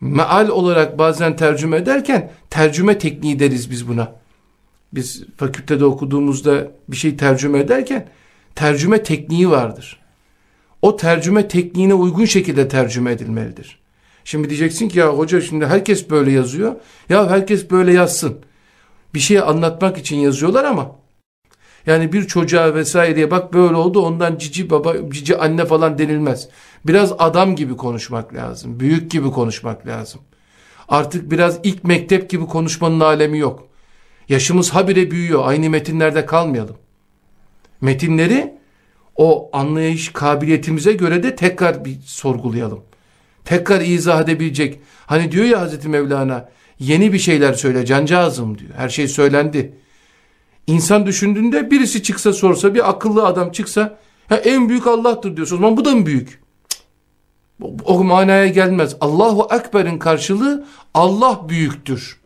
meal olarak bazen tercüme ederken tercüme tekniği deriz biz buna. Biz fakültede okuduğumuzda bir şey tercüme ederken tercüme tekniği vardır. O tercüme tekniğine uygun şekilde tercüme edilmelidir. Şimdi diyeceksin ki ya hoca şimdi herkes böyle yazıyor. Ya herkes böyle yazsın. Bir şey anlatmak için yazıyorlar ama yani bir çocuğa vesaireye bak böyle oldu ondan cici baba cici anne falan denilmez. Biraz adam gibi konuşmak lazım. Büyük gibi konuşmak lazım. Artık biraz ilk mektep gibi konuşmanın alemi yok. Yaşımız habire büyüyor. Aynı metinlerde kalmayalım. Metinleri o anlayış kabiliyetimize göre de tekrar bir sorgulayalım. Tekrar izah edebilecek. Hani diyor ya Hazreti Mevlana yeni bir şeyler söyle cancağızım diyor. Her şey söylendi. İnsan düşündüğünde birisi çıksa sorsa bir akıllı adam çıksa ha, en büyük Allah'tır diyorsun. O bu da mı büyük? O, o manaya gelmez. Allahu Ekber'in karşılığı Allah büyüktür.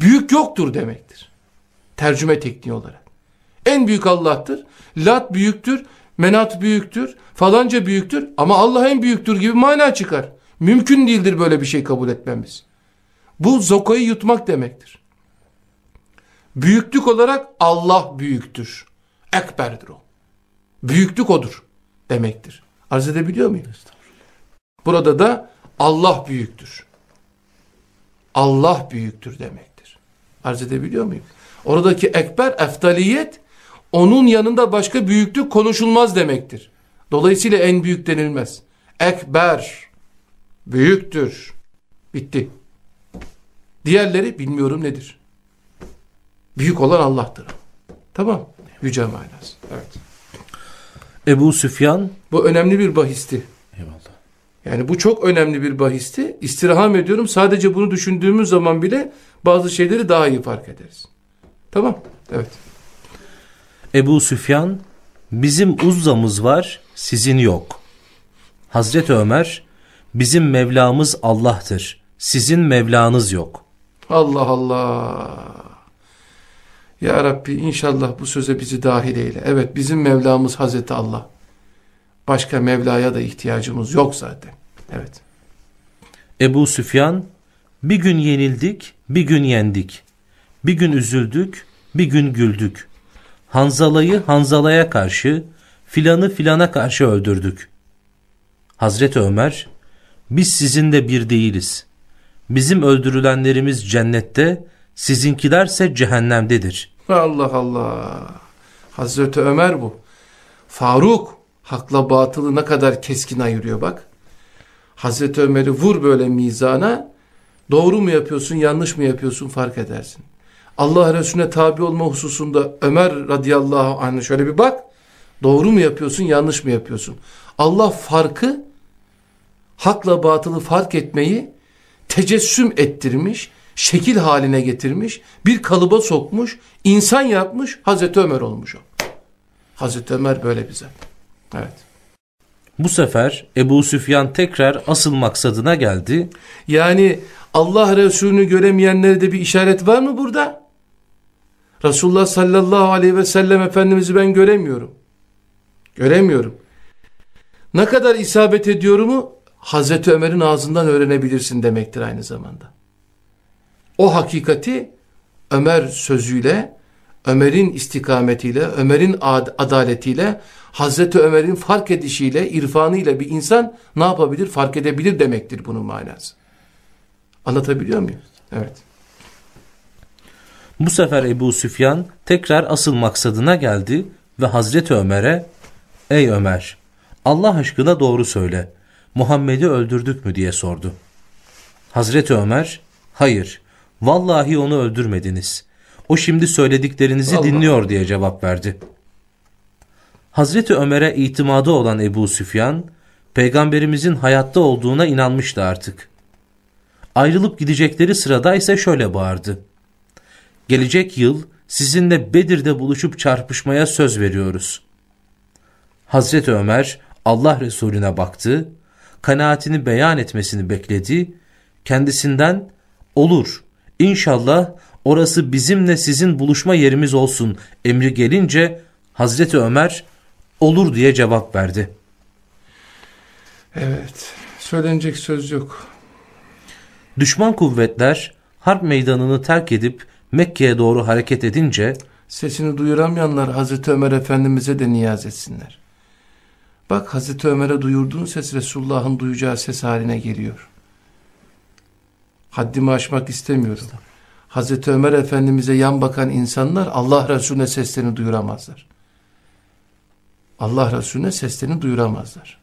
Büyük yoktur demektir. Tercüme tekniği olarak. En büyük Allah'tır. Lat büyüktür. Menat büyüktür. Falanca büyüktür. Ama Allah en büyüktür gibi mana çıkar. Mümkün değildir böyle bir şey kabul etmemiz. Bu zokayı yutmak demektir. Büyüklük olarak Allah büyüktür. Ekberdir o. Büyüklük odur demektir. Arz edebiliyor muyum? Burada da Allah büyüktür. Allah büyüktür demektir. Arz edebiliyor muyum? Oradaki ekber, eftaliyet, onun yanında başka büyüklük konuşulmaz demektir. Dolayısıyla en büyük denilmez. Ekber, büyüktür. Bitti. Diğerleri bilmiyorum nedir. Büyük olan Allah'tır. Tamam. Yüce manası. Evet. Ebu Süfyan. Bu önemli bir bahisti. Eyvallah. Yani bu çok önemli bir bahisti. İstirham ediyorum. Sadece bunu düşündüğümüz zaman bile bazı şeyleri daha iyi fark ederiz. Tamam. Evet. Ebu Süfyan bizim uzzamız var sizin yok. Hazreti Ömer bizim Mevlamız Allah'tır. Sizin Mevlanız yok. Allah Allah. Ya Rabbi inşallah bu söze bizi dahil eyle. Evet bizim Mevlamız Hazreti Allah. Başka Mevla'ya da ihtiyacımız yok zaten. Evet. Ebu Süfyan bir gün yenildik, bir gün yendik. Bir gün üzüldük, bir gün güldük. Hanzala'yı Hanzala'ya karşı, filanı filana karşı öldürdük. Hazreti Ömer, biz sizinle bir değiliz. Bizim öldürülenlerimiz cennette, sizinkilerse cehennemdedir. Allah Allah. Hazreti Ömer bu. Faruk hakla batılı ne kadar keskin ayırıyor bak. Hazreti Ömer'i vur böyle mizana. Doğru mu yapıyorsun, yanlış mı yapıyorsun fark edersin. Allah Resulüne tabi olma hususunda Ömer radıyallahu anh şöyle bir bak. Doğru mu yapıyorsun, yanlış mı yapıyorsun? Allah farkı, hakla batılı fark etmeyi tecessüm ettirmiş, şekil haline getirmiş, bir kalıba sokmuş, insan yapmış, Hazreti Ömer olmuş o. Hazreti Ömer böyle bize. Evet. Bu sefer Ebu Süfyan tekrar asıl maksadına geldi. Yani Allah Resulü'nü göremeyenlere de bir işaret var mı burada? Resulullah sallallahu aleyhi ve sellem Efendimiz'i ben göremiyorum. Göremiyorum. Ne kadar isabet ediyorumu Hazreti Ömer'in ağzından öğrenebilirsin demektir aynı zamanda. O hakikati Ömer sözüyle, Ömer'in istikametiyle, Ömer'in ad adaletiyle, Hazreti Ömer'in fark edişiyle, irfanıyla bir insan ne yapabilir? Fark edebilir demektir bunun manası. Anlatabiliyor muyum? Evet. Bu sefer Ebu Süfyan tekrar asıl maksadına geldi ve Hazreti Ömer'e Ey Ömer Allah aşkına doğru söyle Muhammed'i öldürdük mü diye sordu. Hazreti Ömer hayır vallahi onu öldürmediniz. O şimdi söylediklerinizi Allah. dinliyor diye cevap verdi. Hazreti Ömer'e itimadı olan Ebu Süfyan peygamberimizin hayatta olduğuna inanmıştı artık. Ayrılıp gidecekleri sırada ise şöyle bağırdı. Gelecek yıl sizinle Bedir'de buluşup çarpışmaya söz veriyoruz. Hazreti Ömer Allah Resulüne baktı, kanaatini beyan etmesini bekledi, kendisinden olur İnşallah orası bizimle sizin buluşma yerimiz olsun emri gelince Hazreti Ömer olur diye cevap verdi. Evet söylenecek söz yok. Düşman kuvvetler harp meydanını terk edip Mekke'ye doğru hareket edince sesini duyuramayanlar Hazreti Ömer Efendimiz'e de niyaz etsinler. Bak Hazreti Ömer'e duyurduğun ses Resulullah'ın duyacağı ses haline geliyor. Haddimi aşmak istemiyorum. Hazreti Ömer Efendimiz'e yan bakan insanlar Allah Resulüne seslerini duyuramazlar. Allah Resulüne seslerini duyuramazlar.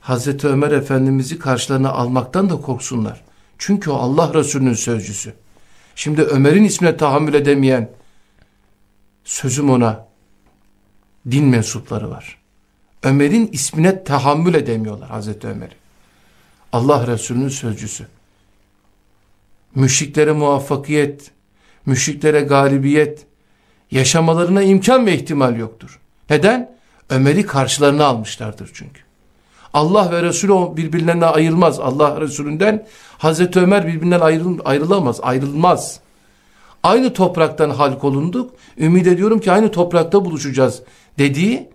Hazreti Ömer Efendimiz'i karşılarına almaktan da korksunlar. Çünkü o Allah Resulü'nün sözcüsü. Şimdi Ömer'in ismine tahammül edemeyen sözüm ona din mensupları var. Ömer'in ismine tahammül edemiyorlar Hazreti Ömer'i. Allah Resulü'nün sözcüsü. Müşriklere muvaffakiyet, müşriklere galibiyet, yaşamalarına imkan ve ihtimal yoktur. Neden? Ömer'i karşılarına almışlardır çünkü. Allah ve Resulü birbirlerine ayrılmaz. Allah Resulünden Hazreti Ömer birbirinden ayrıl ayrılamaz, ayrılmaz. Aynı topraktan halk olunduk. Ümit ediyorum ki aynı toprakta buluşacağız dediği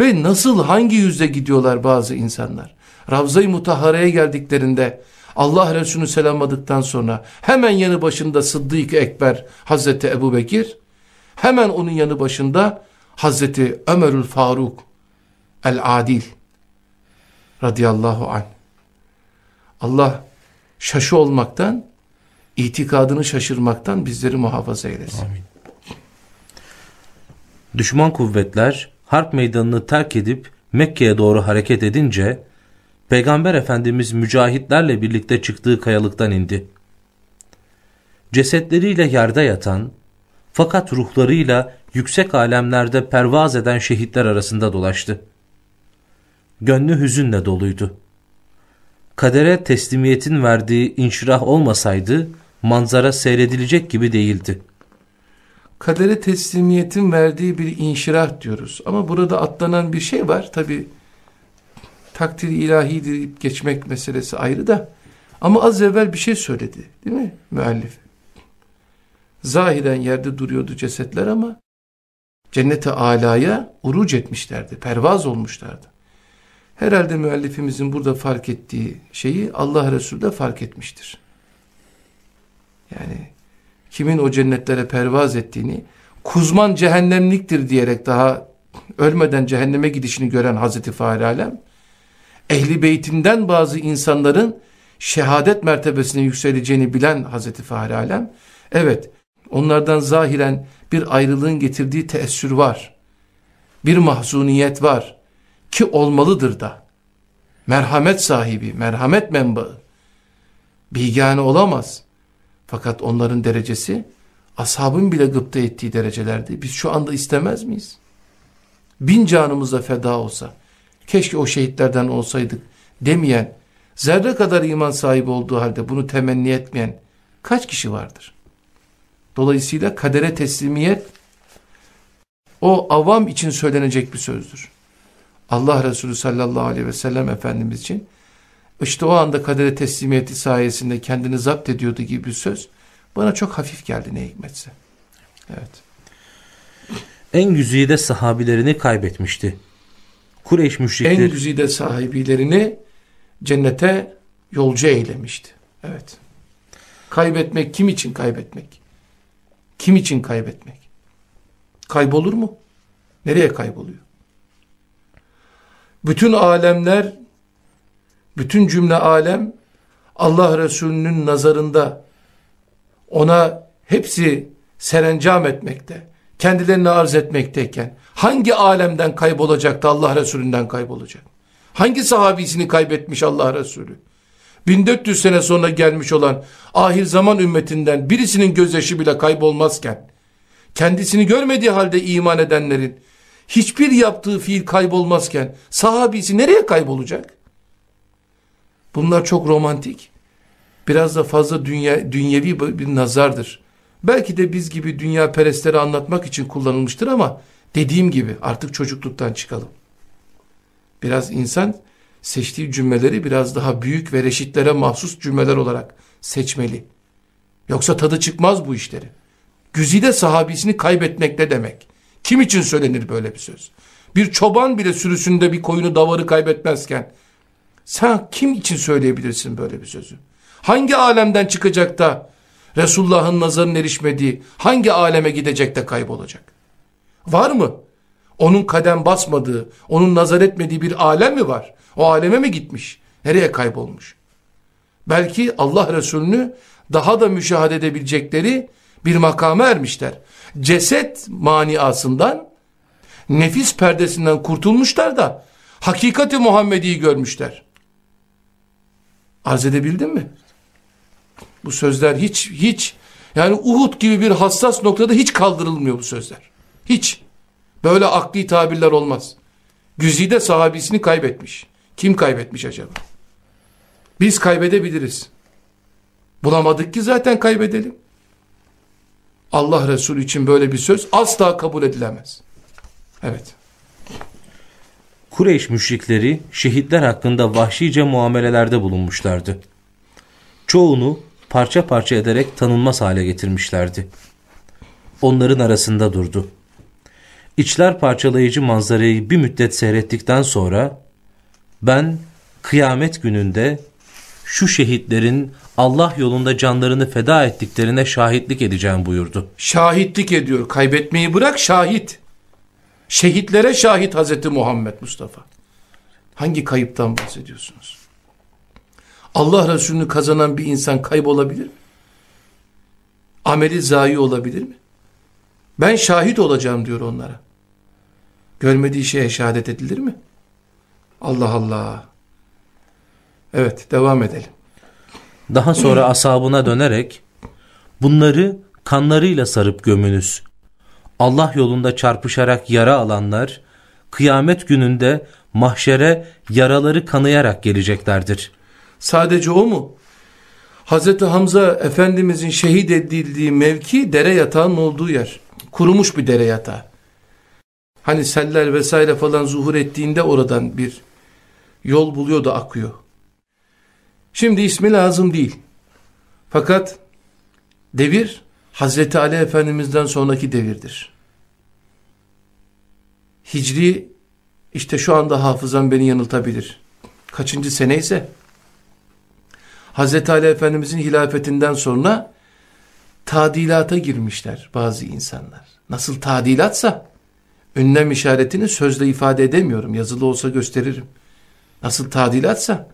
ve nasıl hangi yüzde gidiyorlar bazı insanlar. Ravza-i Mutahara'ya geldiklerinde Allah Resulü'nü selamladıktan sonra hemen yanı başında Sıddık Ekber Hazreti Ebu Bekir hemen onun yanı başında Hazreti Ömerül Faruk El-Adil radıyallahu anh. Allah şaşı olmaktan, itikadını şaşırmaktan bizleri muhafaza eylesin. Amin. Düşman kuvvetler harp meydanını terk edip Mekke'ye doğru hareket edince Peygamber Efendimiz mücahitlerle birlikte çıktığı kayalıktan indi. Cesetleriyle yerde yatan fakat ruhlarıyla yüksek alemlerde pervaz eden şehitler arasında dolaştı. Gönlü hüzünle doluydu. kadere teslimiyetin verdiği inşirah olmasaydı manzara seyredilecek gibi değildi. Kadere teslimiyetin verdiği bir inşirah diyoruz. Ama burada atlanan bir şey var. Tabi takdir ilahi deyip geçmek meselesi ayrı da. Ama az evvel bir şey söyledi değil mi müellif? Zahiren yerde duruyordu cesetler ama cennete alaya uruc etmişlerdi, pervaz olmuşlardı. Herhalde müellifimizin burada fark ettiği şeyi Allah Resulü de fark etmiştir. Yani kimin o cennetlere pervaz ettiğini kuzman cehennemliktir diyerek daha ölmeden cehenneme gidişini gören Hazreti Fahri Alem ehli beytinden bazı insanların şehadet mertebesine yükseleceğini bilen Hazreti Fahri Alem evet onlardan zahiren bir ayrılığın getirdiği teessür var. Bir mahzuniyet var ki olmalıdır da. Merhamet sahibi, merhamet menbaı. Bilgâne olamaz. Fakat onların derecesi ashabın bile gıpta ettiği derecelerde. Biz şu anda istemez miyiz? Bin canımıza feda olsa, keşke o şehitlerden olsaydık demeyen, zerre kadar iman sahibi olduğu halde bunu temenni etmeyen kaç kişi vardır? Dolayısıyla kadere teslimiyet o avam için söylenecek bir sözdür. Allah Resulü sallallahu aleyhi ve sellem Efendimiz için işte o anda kadere teslimiyeti sayesinde kendini zapt ediyordu gibi bir söz bana çok hafif geldi ne hikmetse. Evet. En güzide sahabilerini kaybetmişti. Kureyş müşrikleri... En güzide sahibilerini cennete yolcu eylemişti. Evet. Kaybetmek kim için kaybetmek? Kim için kaybetmek? Kaybolur mu? Nereye kayboluyor? Bütün alemler, bütün cümle alem Allah Resulü'nün nazarında ona hepsi serencam etmekte, kendilerini arz etmekteyken hangi alemden kaybolacaktı Allah Resulü'nden kaybolacak? Hangi sahabisini kaybetmiş Allah Resulü? 1400 sene sonra gelmiş olan ahir zaman ümmetinden birisinin gözyaşı bile kaybolmazken, kendisini görmediği halde iman edenlerin hiçbir yaptığı fiil kaybolmazken sahabisi nereye kaybolacak? Bunlar çok romantik. Biraz da fazla dünya, dünyevi bir nazardır. Belki de biz gibi dünya perestleri anlatmak için kullanılmıştır ama dediğim gibi artık çocukluktan çıkalım. Biraz insan seçtiği cümleleri biraz daha büyük ve reşitlere mahsus cümleler olarak seçmeli. Yoksa tadı çıkmaz bu işleri. Güzide sahabisini kaybetmek ne demek? Kim için söylenir böyle bir söz? Bir çoban bile sürüsünde bir koyunu davarı kaybetmezken sen kim için söyleyebilirsin böyle bir sözü? Hangi alemden çıkacak da Resulullah'ın nazarının erişmediği hangi aleme gidecek de kaybolacak? Var mı? Onun kadem basmadığı, onun nazar etmediği bir alem mi var? O aleme mi gitmiş? Nereye kaybolmuş? Belki Allah Resulü'nü daha da müşahede edebilecekleri bir makama ermişler. Ceset maniasından, nefis perdesinden kurtulmuşlar da hakikati Muhammedi'yi görmüşler. Arz edebildim mi? Bu sözler hiç hiç yani Uhud gibi bir hassas noktada hiç kaldırılmıyor bu sözler. Hiç. Böyle akli tabirler olmaz. Güzide sahabisini kaybetmiş. Kim kaybetmiş acaba? Biz kaybedebiliriz. Bulamadık ki zaten kaybedelim. Allah Resulü için böyle bir söz asla kabul edilemez. Evet. Kureyş müşrikleri şehitler hakkında vahşice muamelelerde bulunmuşlardı. Çoğunu parça parça ederek tanınmaz hale getirmişlerdi. Onların arasında durdu. İçler parçalayıcı manzarayı bir müddet seyrettikten sonra ben kıyamet gününde şu şehitlerin Allah yolunda canlarını feda ettiklerine şahitlik edeceğim buyurdu. Şahitlik ediyor. Kaybetmeyi bırak şahit. Şehitlere şahit Hazreti Muhammed Mustafa. Hangi kayıptan bahsediyorsunuz? Allah Resulü'nü kazanan bir insan kaybolabilir mi? Ameli zayi olabilir mi? Ben şahit olacağım diyor onlara. Görmediği şeye şehadet edilir mi? Allah Allah. Evet devam edelim. Daha sonra asabına dönerek bunları kanlarıyla sarıp gömünüz. Allah yolunda çarpışarak yara alanlar kıyamet gününde mahşere yaraları kanayarak geleceklerdir. Sadece o mu? Hazreti Hamza Efendimizin şehit edildiği mevki dere yatağının olduğu yer. Kurumuş bir dere yatağı. Hani seller vesaire falan zuhur ettiğinde oradan bir yol buluyor da akıyor. Şimdi ismi lazım değil. Fakat devir Hazreti Ali Efendimiz'den sonraki devirdir. Hicri işte şu anda hafızam beni yanıltabilir. Kaçıncı sene ise Hazreti Ali Efendimiz'in hilafetinden sonra tadilata girmişler bazı insanlar. Nasıl tadilatsa önlem işaretini sözle ifade edemiyorum. Yazılı olsa gösteririm. Nasıl tadilatsa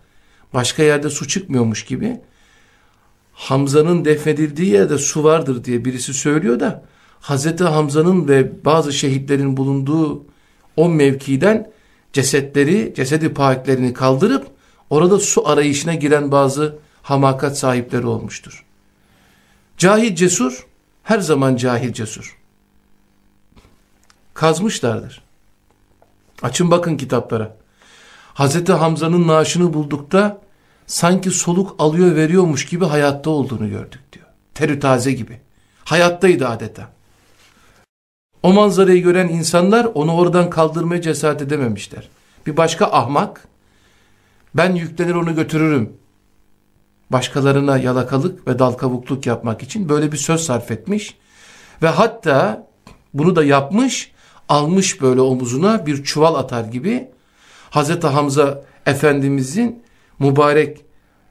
başka yerde su çıkmıyormuş gibi Hamza'nın defnedildiği yerde su vardır diye birisi söylüyor da Hazreti Hamza'nın ve bazı şehitlerin bulunduğu o mevkiden cesetleri, cesedi pahitlerini kaldırıp orada su arayışına giren bazı hamakat sahipleri olmuştur. Cahil cesur, her zaman cahil cesur. Kazmışlardır. Açın bakın kitaplara. Hazreti Hamza'nın naaşını buldukta sanki soluk alıyor veriyormuş gibi hayatta olduğunu gördük diyor. Terü taze gibi. Hayattaydı adeta. O manzarayı gören insanlar onu oradan kaldırmaya cesaret edememişler. Bir başka ahmak, ben yüklenir onu götürürüm. Başkalarına yalakalık ve dal kavukluk yapmak için böyle bir söz sarf etmiş. Ve hatta bunu da yapmış, almış böyle omuzuna bir çuval atar gibi. Hazreti Hamza Efendimizin mübarek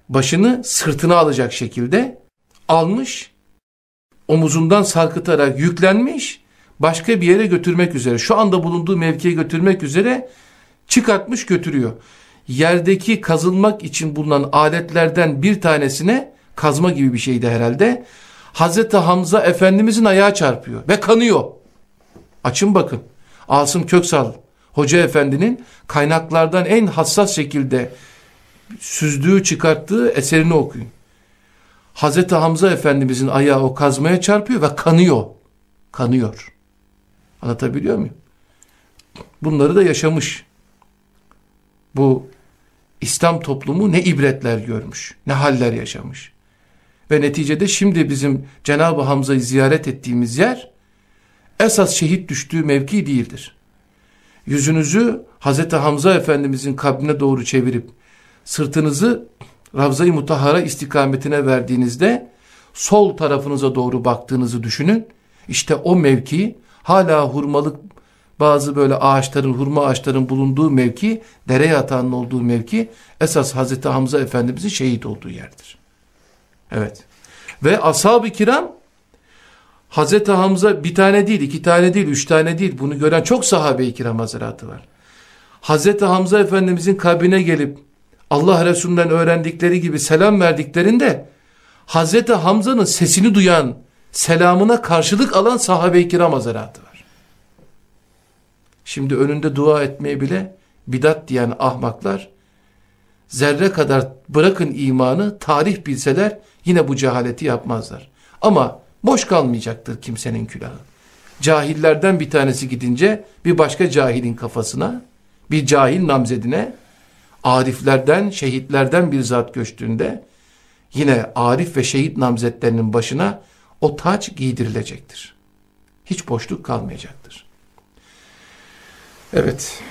başını sırtına alacak şekilde almış, omuzundan sarkıtarak yüklenmiş, başka bir yere götürmek üzere, şu anda bulunduğu mevkiye götürmek üzere çıkartmış götürüyor. Yerdeki kazılmak için bulunan aletlerden bir tanesine kazma gibi bir şeydi herhalde. Hazreti Hamza Efendimizin ayağı çarpıyor ve kanıyor. Açın bakın. Asım Köksal Hoca Efendi'nin kaynaklardan en hassas şekilde süzdüğü çıkarttığı eserini okuyun. Hazreti Hamza Efendimizin ayağı o kazmaya çarpıyor ve kanıyor. Kanıyor. Anlatabiliyor muyum? Bunları da yaşamış. Bu İslam toplumu ne ibretler görmüş, ne haller yaşamış. Ve neticede şimdi bizim Cenab-ı Hamza'yı ziyaret ettiğimiz yer esas şehit düştüğü mevki değildir. Yüzünüzü Hazreti Hamza Efendimizin kabrine doğru çevirip sırtınızı Ravza-i Mutahara istikametine verdiğinizde sol tarafınıza doğru baktığınızı düşünün. İşte o mevki hala hurmalık bazı böyle ağaçların, hurma ağaçların bulunduğu mevki, dere yatağının olduğu mevki esas Hazreti Hamza Efendimizin şehit olduğu yerdir. Evet. Ve ashab-ı kiram Hazreti Hamza bir tane değil, iki tane değil, üç tane değil. Bunu gören çok sahabe-i kiram hazretleri var. Hazreti Hamza Efendimizin kabrine gelip Allah Resulü'nden öğrendikleri gibi selam verdiklerinde Hazreti Hamza'nın sesini duyan, selamına karşılık alan sahabe-i kiram hazretleri var. Şimdi önünde dua etmeye bile bidat diyen ahmaklar zerre kadar bırakın imanı tarih bilseler yine bu cehaleti yapmazlar. Ama boş kalmayacaktır kimsenin külahı. Cahillerden bir tanesi gidince bir başka cahilin kafasına, bir cahil namzedine, ariflerden, şehitlerden bir zat göçtüğünde yine arif ve şehit namzetlerinin başına o taç giydirilecektir. Hiç boşluk kalmayacaktır. Evet.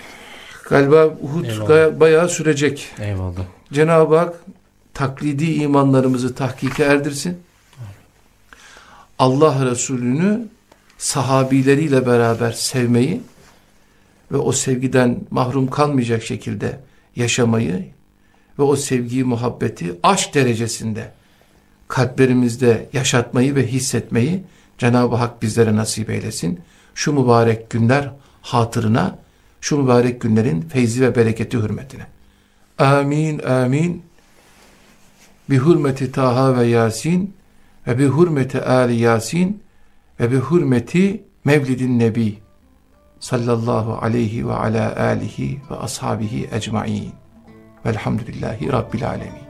Galiba Uhud Eyvallah. bayağı sürecek. Eyvallah. Cenab-ı Hak taklidi imanlarımızı tahkike erdirsin. Allah Resulü'nü sahabileriyle beraber sevmeyi ve o sevgiden mahrum kalmayacak şekilde yaşamayı ve o sevgiyi, muhabbeti aşk derecesinde kalplerimizde yaşatmayı ve hissetmeyi Cenab-ı Hak bizlere nasip eylesin. Şu mübarek günler hatırına, şu mübarek günlerin feyzi ve bereketi hürmetine. Amin, amin. Bi hürmeti Taha ve Yasin ve bi hürmeti Ali Yasin ve bi hürmeti Mevlidin Nebi sallallahu aleyhi ve ala alihi ve ashabihi ecmain. Velhamdülillahi Rabbil alemin.